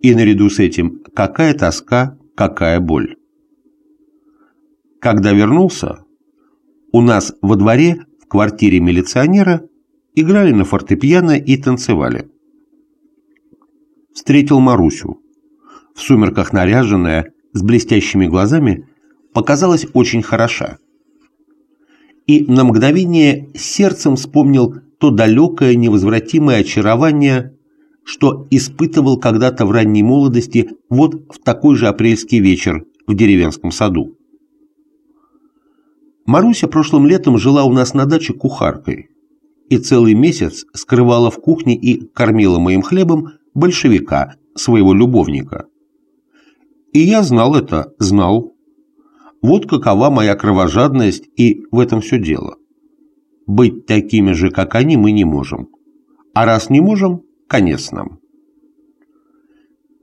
И наряду с этим какая тоска, какая боль. Когда вернулся, у нас во дворе в квартире милиционера играли на фортепиано и танцевали. Встретил Марусю. В сумерках наряженная, с блестящими глазами, показалась очень хороша. И на мгновение сердцем вспомнил то далекое невозвратимое очарование, что испытывал когда-то в ранней молодости вот в такой же апрельский вечер в деревенском саду. Маруся прошлым летом жила у нас на даче кухаркой и целый месяц скрывала в кухне и кормила моим хлебом большевика, своего любовника. И я знал это, знал. Вот какова моя кровожадность, и в этом все дело. Быть такими же, как они, мы не можем. А раз не можем, конец нам.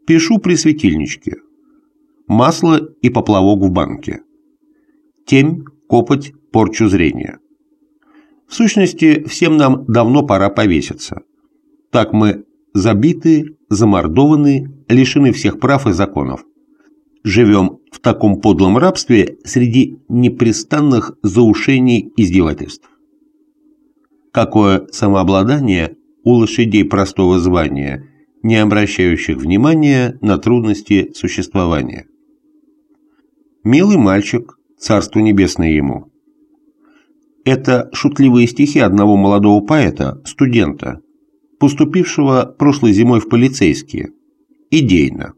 Пишу при светильничке. Масло и поплавок в банке. Темь, копоть, порчу зрения. В сущности, всем нам давно пора повеситься. Так мы забиты, замордованы, лишены всех прав и законов. Живем в таком подлом рабстве среди непрестанных заушений издевательств. Какое самообладание у лошадей простого звания, не обращающих внимания на трудности существования. Милый мальчик, царство небесное ему. Это шутливые стихи одного молодого поэта, студента, поступившего прошлой зимой в полицейские, идейно,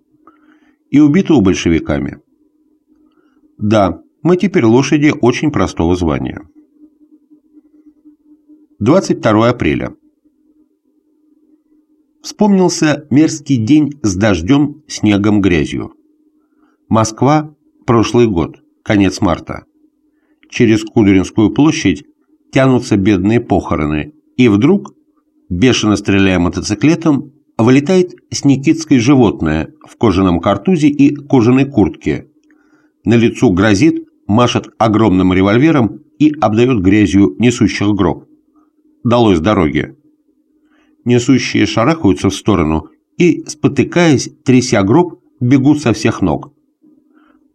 и убитого большевиками. Да, мы теперь лошади очень простого звания. 22 апреля. Вспомнился мерзкий день с дождем, снегом, грязью. Москва, прошлый год, конец марта. Через Кудринскую площадь тянутся бедные похороны, и вдруг, бешено стреляя мотоциклетом, вылетает с Никитской животное в кожаном картузе и кожаной куртке. На лицу грозит, машет огромным револьвером и обдает грязью несущих гроб. Далось дороги несущие шарахаются в сторону и, спотыкаясь, тряся гроб, бегут со всех ног.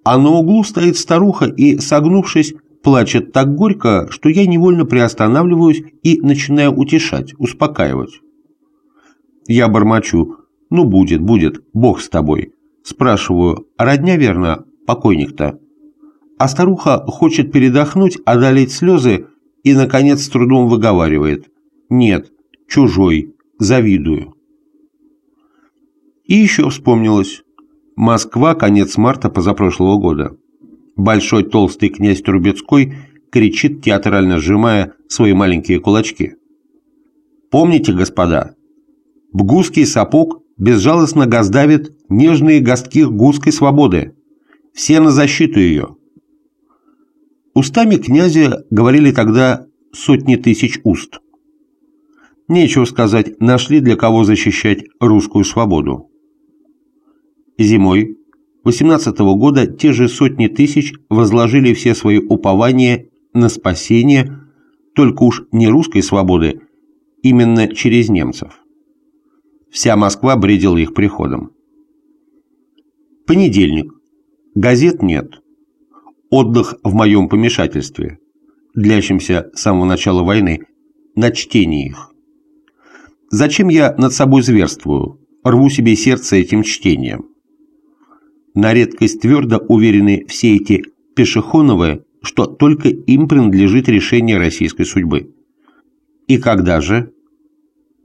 А на углу стоит старуха и, согнувшись, плачет так горько, что я невольно приостанавливаюсь и начинаю утешать, успокаивать. Я бормочу, ну будет, будет, бог с тобой. Спрашиваю, родня верно, покойник-то? А старуха хочет передохнуть, одолеть слезы и, наконец, с трудом выговаривает. Нет, чужой, завидую. И еще вспомнилось. Москва, конец марта позапрошлого года. Большой толстый князь Трубецкой кричит, театрально сжимая свои маленькие кулачки. Помните, господа, бгузский сапог безжалостно газдавит нежные гостки гузской свободы. Все на защиту ее. Устами князя говорили тогда сотни тысяч уст. Нечего сказать, нашли для кого защищать русскую свободу. Зимой 18 -го года те же сотни тысяч возложили все свои упования на спасение только уж не русской свободы, именно через немцев. Вся Москва бредила их приходом. Понедельник. Газет нет. Отдых в моем помешательстве, длящемся с самого начала войны, на чтении их. Зачем я над собой зверствую, рву себе сердце этим чтением? На редкость твердо уверены все эти пешехоновые, что только им принадлежит решение российской судьбы. И когда же?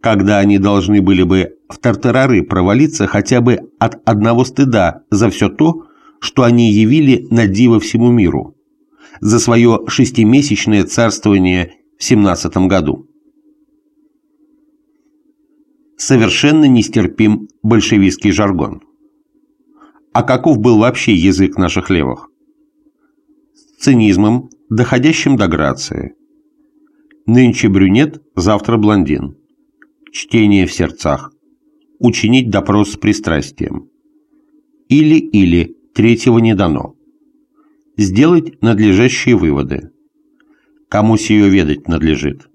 Когда они должны были бы в тартарары провалиться хотя бы от одного стыда за все то, что они явили на диво всему миру, за свое шестимесячное царствование в 17 году совершенно нестерпим большевистский жаргон. А каков был вообще язык наших левых? Цинизмом, доходящим до грации. Нынче брюнет, завтра блондин. Чтение в сердцах. Учинить допрос с пристрастием. Или-или, третьего не дано. Сделать надлежащие выводы. Кому сие ведать надлежит?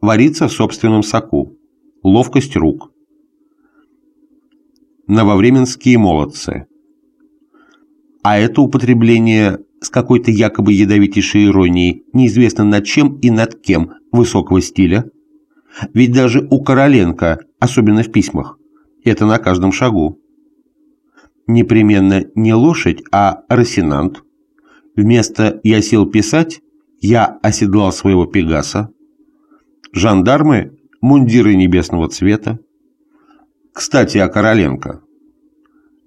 Вариться в собственном соку ловкость рук. Нововременские молодцы. А это употребление с какой-то якобы ядовитейшей иронией, неизвестно над чем и над кем, высокого стиля. Ведь даже у Короленко, особенно в письмах, это на каждом шагу. Непременно не лошадь, а росинант. Вместо «я сел писать» я оседлал своего пегаса. Жандармы мундиры небесного цвета. Кстати, о Короленко.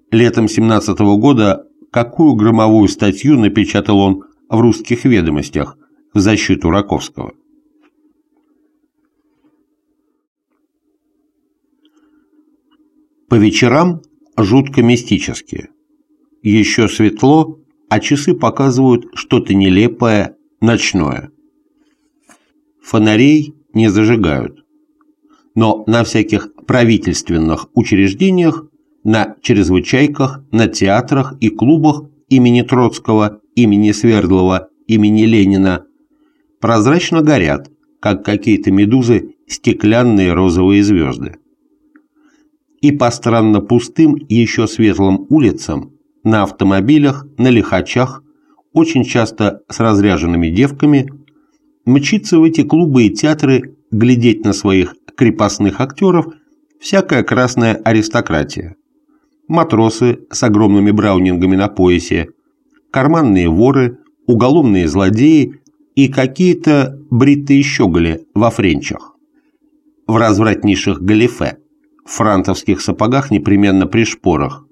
Летом 17 -го года какую громовую статью напечатал он в русских ведомостях в защиту Раковского. По вечерам жутко мистически. Еще светло, а часы показывают что-то нелепое, ночное. Фонарей не зажигают. Но на всяких правительственных учреждениях, на чрезвычайках, на театрах и клубах имени Троцкого, имени Свердлова, имени Ленина прозрачно горят, как какие-то медузы, стеклянные розовые звезды. И по странно пустым, еще светлым улицам, на автомобилях, на лихачах, очень часто с разряженными девками, мчится в эти клубы и театры глядеть на своих крепостных актеров всякая красная аристократия. Матросы с огромными браунингами на поясе, карманные воры, уголовные злодеи и какие-то бритые щеголи во френчах. В развратнейших галифе, в франтовских сапогах непременно при шпорах,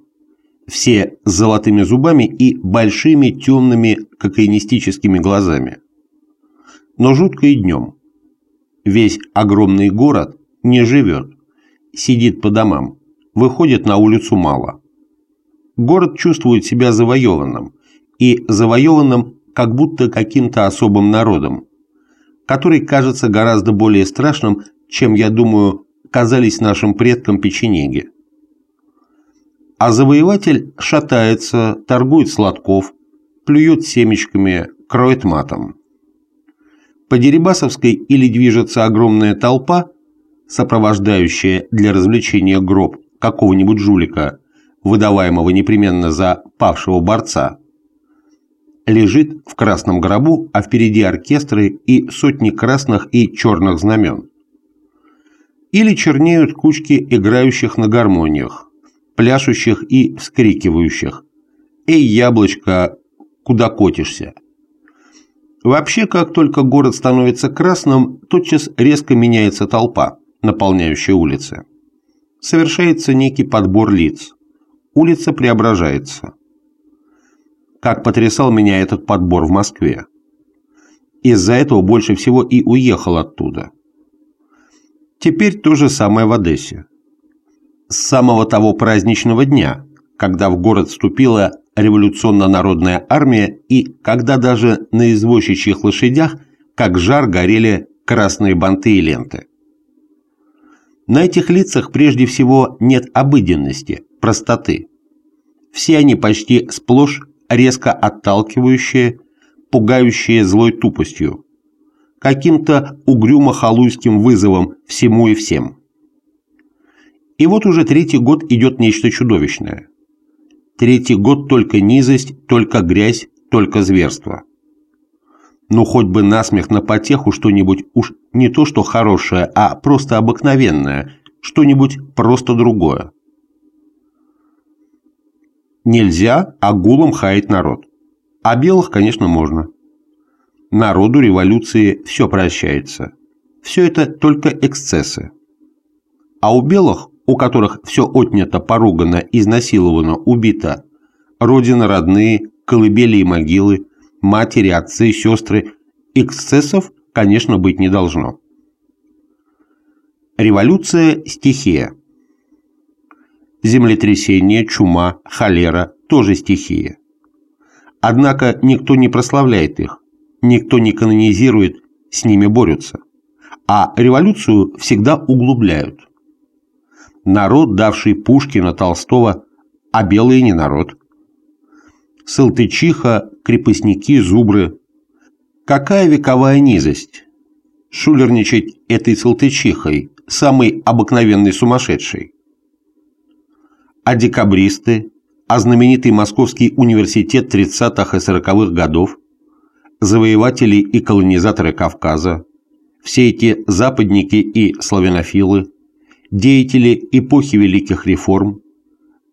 все с золотыми зубами и большими темными кокаинистическими глазами. Но жутко и днем. Весь огромный город не живет, сидит по домам, выходит на улицу мало. Город чувствует себя завоеванным, и завоеванным как будто каким-то особым народом, который кажется гораздо более страшным, чем, я думаю, казались нашим предкам печенеги. А завоеватель шатается, торгует сладков, плюет семечками, кроет матом. По Дерибасовской или движется огромная толпа, сопровождающая для развлечения гроб какого-нибудь жулика, выдаваемого непременно за павшего борца, лежит в красном гробу, а впереди оркестры и сотни красных и черных знамен. Или чернеют кучки играющих на гармониях, пляшущих и вскрикивающих. «Эй, яблочко, куда котишься?» Вообще, как только город становится красным, тотчас резко меняется толпа, наполняющая улицы. Совершается некий подбор лиц. Улица преображается как потрясал меня этот подбор в Москве. Из-за этого больше всего и уехал оттуда. Теперь то же самое в Одессе. С самого того праздничного дня, когда в город вступила революционно-народная армия и когда даже на извозчичьих лошадях как жар горели красные банты и ленты. На этих лицах прежде всего нет обыденности, простоты. Все они почти сплошь резко отталкивающее, пугающее злой тупостью, каким-то угрюмо-халуйским вызовом всему и всем. И вот уже третий год идет нечто чудовищное. Третий год только низость, только грязь, только зверство. Ну хоть бы насмех на потеху что-нибудь уж не то что хорошее, а просто обыкновенное, что-нибудь просто другое. Нельзя агулом хаять народ. А белых, конечно, можно. Народу революции все прощается. Все это только эксцессы. А у белых, у которых все отнято, поругано, изнасиловано, убито, родина, родные, колыбели и могилы, матери, отцы, сестры, эксцессов, конечно, быть не должно. Революция – стихия. Землетрясение, чума, холера – тоже стихии. Однако никто не прославляет их, никто не канонизирует, с ними борются. А революцию всегда углубляют. Народ, давший Пушкина, Толстого, а белые не народ. Салтычиха, крепостники, зубры. Какая вековая низость! Шулерничать этой салтычихой, самой обыкновенной сумасшедшей а декабристы, а знаменитый Московский университет 30-х и 40-х годов, завоеватели и колонизаторы Кавказа, все эти западники и славянофилы, деятели эпохи великих реформ,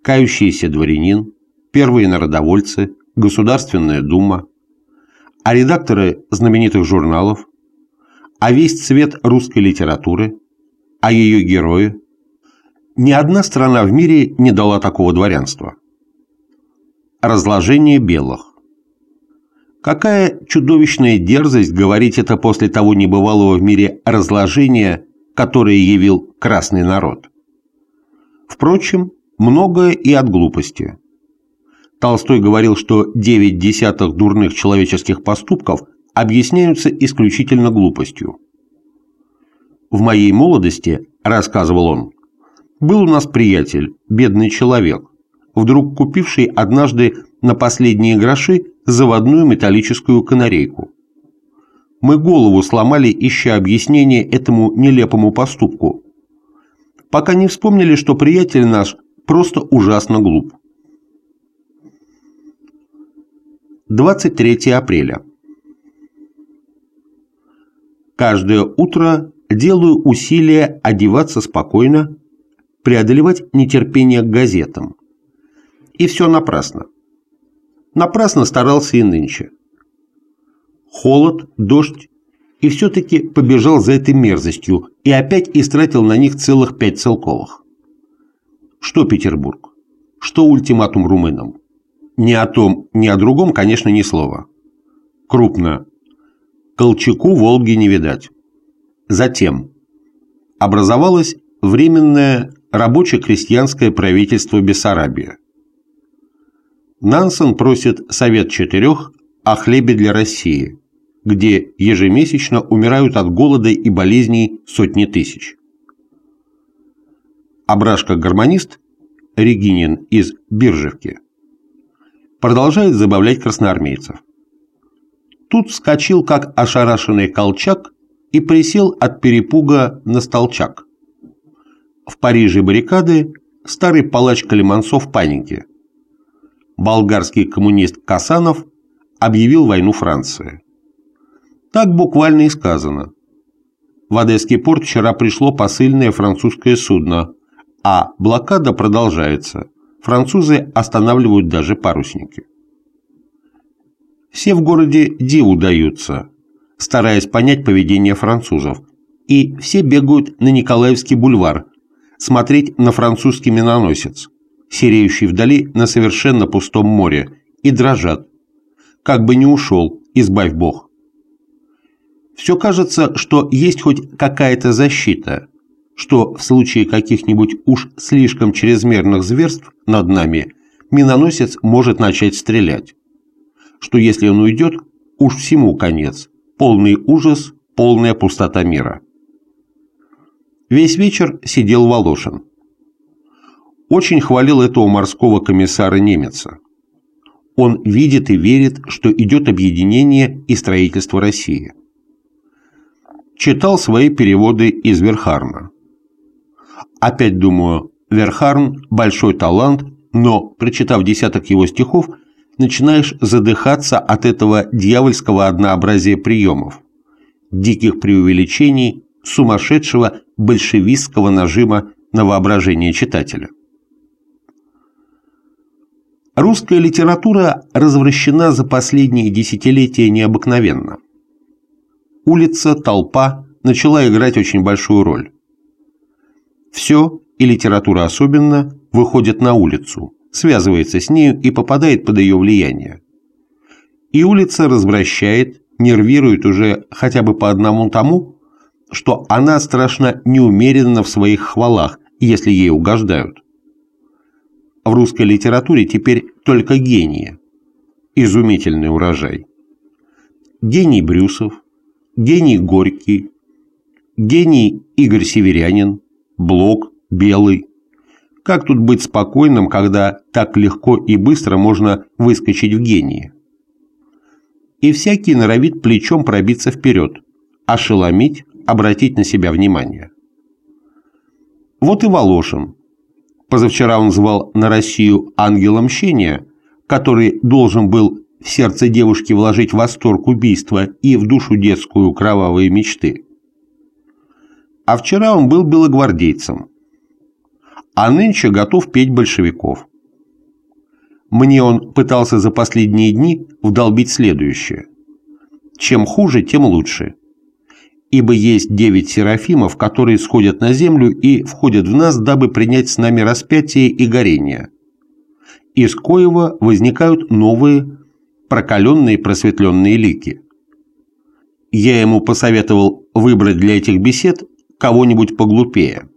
кающийся дворянин, первые народовольцы, Государственная дума, а редакторы знаменитых журналов, а весь цвет русской литературы, а ее герои – ни одна страна в мире не дала такого дворянства. Разложение белых. Какая чудовищная дерзость говорить это после того небывалого в мире разложения, которое явил красный народ. Впрочем, многое и от глупости. Толстой говорил, что девять десятых дурных человеческих поступков объясняются исключительно глупостью. «В моей молодости, — рассказывал он, — был у нас приятель, бедный человек, вдруг купивший однажды на последние гроши заводную металлическую канарейку. Мы голову сломали, ища объяснение этому нелепому поступку, пока не вспомнили, что приятель наш просто ужасно глуп. 23 апреля. Каждое утро делаю усилия одеваться спокойно, преодолевать нетерпение к газетам. И все напрасно. Напрасно старался и нынче. Холод, дождь, и все-таки побежал за этой мерзостью и опять истратил на них целых пять целковых. Что Петербург? Что ультиматум румынам? Ни о том, ни о другом, конечно, ни слова. Крупно. Колчаку Волги не видать. Затем. Образовалось Временное рабоче-крестьянское правительство Бессарабия. Нансен просит Совет Четырех о хлебе для России, где ежемесячно умирают от голода и болезней сотни тысяч. Абрашка-гармонист Регинин из Биржевки продолжает забавлять красноармейцев. Тут вскочил, как ошарашенный колчак, и присел от перепуга на столчак. В Париже баррикады старый палач Калиманцов в панике. Болгарский коммунист Касанов объявил войну Франции. Так буквально и сказано. В Одесский порт вчера пришло посыльное французское судно, а блокада продолжается. Французы останавливают даже парусники. Все в городе диву даются, стараясь понять поведение французов, и все бегают на Николаевский бульвар смотреть на французский миноносец, сереющий вдали на совершенно пустом море, и дрожат. Как бы не ушел, избавь Бог. Все кажется, что есть хоть какая-то защита, что в случае каких-нибудь уж слишком чрезмерных зверств над нами миноносец может начать стрелять, что если он уйдет, уж всему конец, полный ужас, полная пустота мира. Весь вечер сидел Волошин. Очень хвалил этого морского комиссара немеца. Он видит и верит, что идет объединение и строительство России. Читал свои переводы из Верхарна. Опять думаю, Верхарн – большой талант, но, прочитав десяток его стихов, начинаешь задыхаться от этого дьявольского однообразия приемов, диких преувеличений, сумасшедшего большевистского нажима на воображение читателя. Русская литература развращена за последние десятилетия необыкновенно. Улица, толпа начала играть очень большую роль. Все, и литература особенно, выходит на улицу, связывается с нею и попадает под ее влияние. И улица развращает, нервирует уже хотя бы по одному тому, что она страшно неумеренна в своих хвалах, если ей угождают. В русской литературе теперь только гении. Изумительный урожай. Гений Брюсов, гений Горький, гений Игорь Северянин, Блок, Белый. Как тут быть спокойным, когда так легко и быстро можно выскочить в гении? И всякий норовит плечом пробиться вперед, ошеломить, обратить на себя внимание. Вот и Волошин. Позавчера он звал на Россию ангела мщения, который должен был в сердце девушки вложить восторг убийства и в душу детскую кровавые мечты. А вчера он был белогвардейцем. А нынче готов петь большевиков. Мне он пытался за последние дни вдолбить следующее. Чем хуже, тем лучше ибо есть девять серафимов, которые сходят на землю и входят в нас, дабы принять с нами распятие и горение. из коего возникают новые прокаленные просветленные лики. Я ему посоветовал выбрать для этих бесед кого-нибудь поглупее.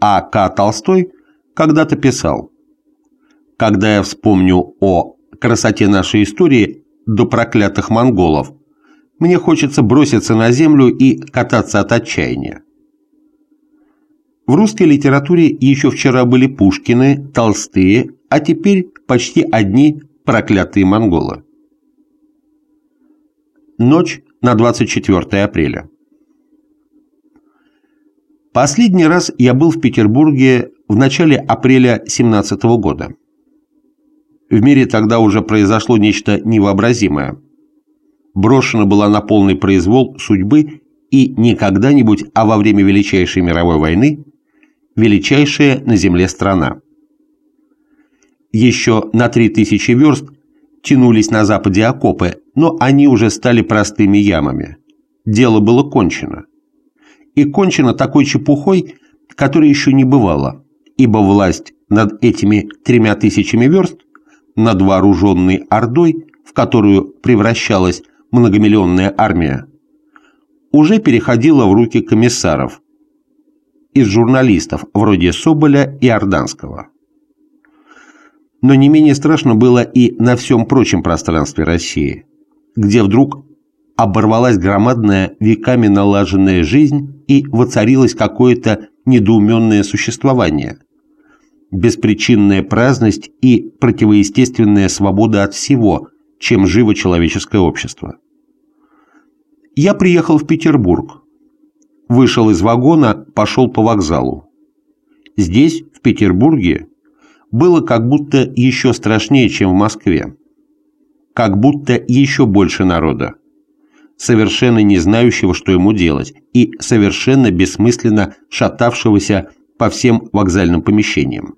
А К. Толстой когда-то писал «Когда я вспомню о красоте нашей истории до проклятых монголов, мне хочется броситься на землю и кататься от отчаяния». В русской литературе еще вчера были Пушкины, Толстые, а теперь почти одни проклятые монголы. Ночь на 24 апреля. Последний раз я был в Петербурге в начале апреля 17 года. В мире тогда уже произошло нечто невообразимое. Брошена была на полный произвол судьбы и не когда-нибудь, а во время Величайшей мировой войны величайшая на Земле страна. Еще на 3000 верст тянулись на западе окопы, но они уже стали простыми ямами. Дело было кончено. И кончено такой чепухой, которой еще не бывало, ибо власть над этими тремя тысячами верст, над вооруженной Ордой, в которую превращалась многомиллионная армия, уже переходила в руки комиссаров, из журналистов вроде Соболя и Орданского. Но не менее страшно было и на всем прочем пространстве России, где вдруг оборвалась громадная веками налаженная жизнь и воцарилось какое-то недоуменное существование, беспричинная праздность и противоестественная свобода от всего, чем живо человеческое общество. Я приехал в Петербург, вышел из вагона, пошел по вокзалу. Здесь, в Петербурге, было как будто еще страшнее, чем в Москве. Как будто еще больше народа, совершенно не знающего, что ему делать, и совершенно бессмысленно шатавшегося по всем вокзальным помещениям.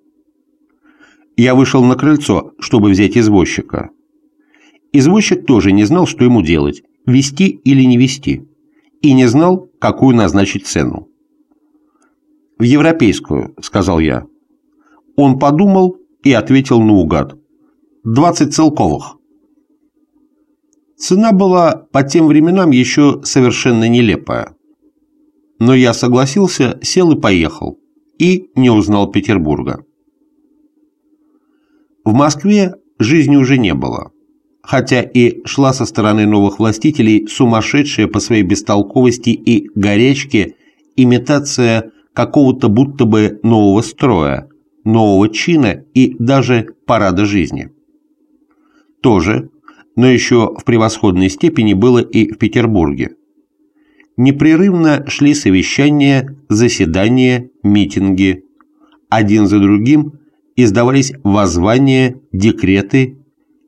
Я вышел на крыльцо, чтобы взять извозчика. Извозчик тоже не знал, что ему делать, вести или не вести и не знал, какую назначить цену. «В европейскую», — сказал я. Он подумал и ответил наугад. «Двадцать целковых». Цена была по тем временам еще совершенно нелепая. Но я согласился, сел и поехал. И не узнал Петербурга. В Москве жизни уже не было хотя и шла со стороны новых властителей сумасшедшая по своей бестолковости и горячке имитация какого-то будто бы нового строя, нового чина и даже парада жизни. Тоже, но еще в превосходной степени было и в Петербурге. Непрерывно шли совещания, заседания, митинги. Один за другим издавались воззвания, декреты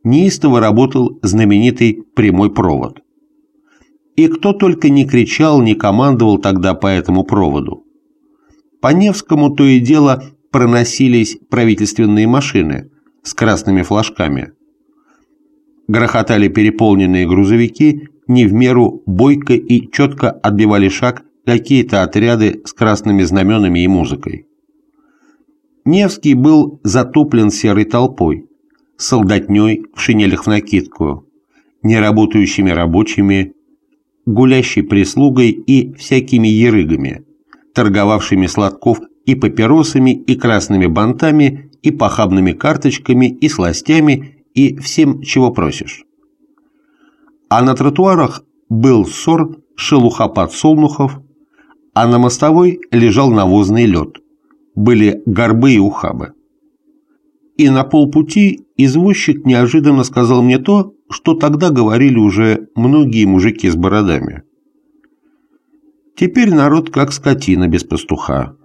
неистово работал знаменитый прямой провод. И кто только не кричал, не командовал тогда по этому проводу. По Невскому то и дело проносились правительственные машины с красными флажками. Грохотали переполненные грузовики, не в меру бойко и четко отбивали шаг какие-то отряды с красными знаменами и музыкой. Невский был затоплен серой толпой, солдатней в шинелях в накидку, неработающими рабочими, гулящей прислугой и всякими ерыгами, торговавшими сладков и папиросами, и красными бантами, и похабными карточками, и сластями, и всем, чего просишь. А на тротуарах был ссор, шелуха подсолнухов, а на мостовой лежал навозный лед. Были горбы и ухабы и на полпути извозчик неожиданно сказал мне то, что тогда говорили уже многие мужики с бородами. Теперь народ как скотина без пастуха.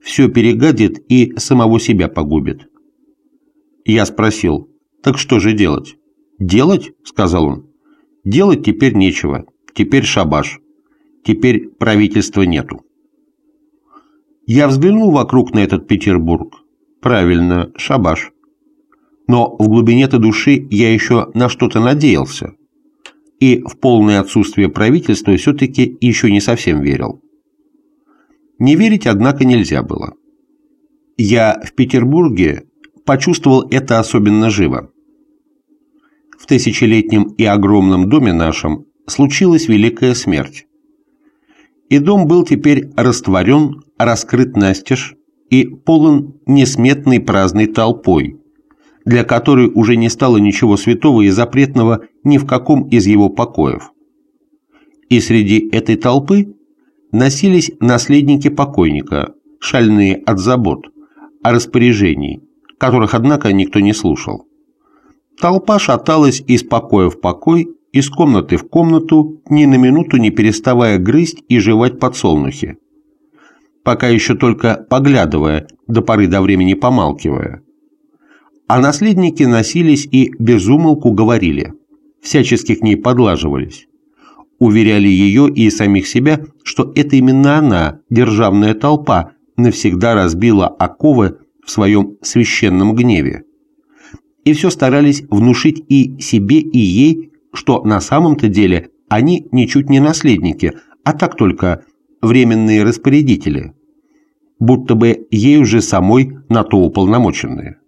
Все перегадит и самого себя погубит. Я спросил, так что же делать? «Делать?» – сказал он. «Делать теперь нечего. Теперь шабаш. Теперь правительства нету». Я взглянул вокруг на этот Петербург. Правильно, шабаш но в глубине-то души я еще на что-то надеялся. И в полное отсутствие правительства все-таки еще не совсем верил. Не верить, однако, нельзя было. Я в Петербурге почувствовал это особенно живо. В тысячелетнем и огромном доме нашем случилась великая смерть. И дом был теперь растворен, раскрыт настежь и полон несметной праздной толпой, для которой уже не стало ничего святого и запретного ни в каком из его покоев. И среди этой толпы носились наследники покойника, шальные от забот, о распоряжении, которых, однако, никто не слушал. Толпа шаталась из покоя в покой, из комнаты в комнату, ни на минуту не переставая грызть и жевать подсолнухи, пока еще только поглядывая, до поры до времени помалкивая. А наследники носились и безумолку говорили, всячески к ней подлаживались. Уверяли ее и самих себя, что это именно она, державная толпа, навсегда разбила оковы в своем священном гневе. И все старались внушить и себе, и ей, что на самом-то деле они ничуть не наследники, а так только временные распорядители, будто бы ей уже самой на то уполномоченные.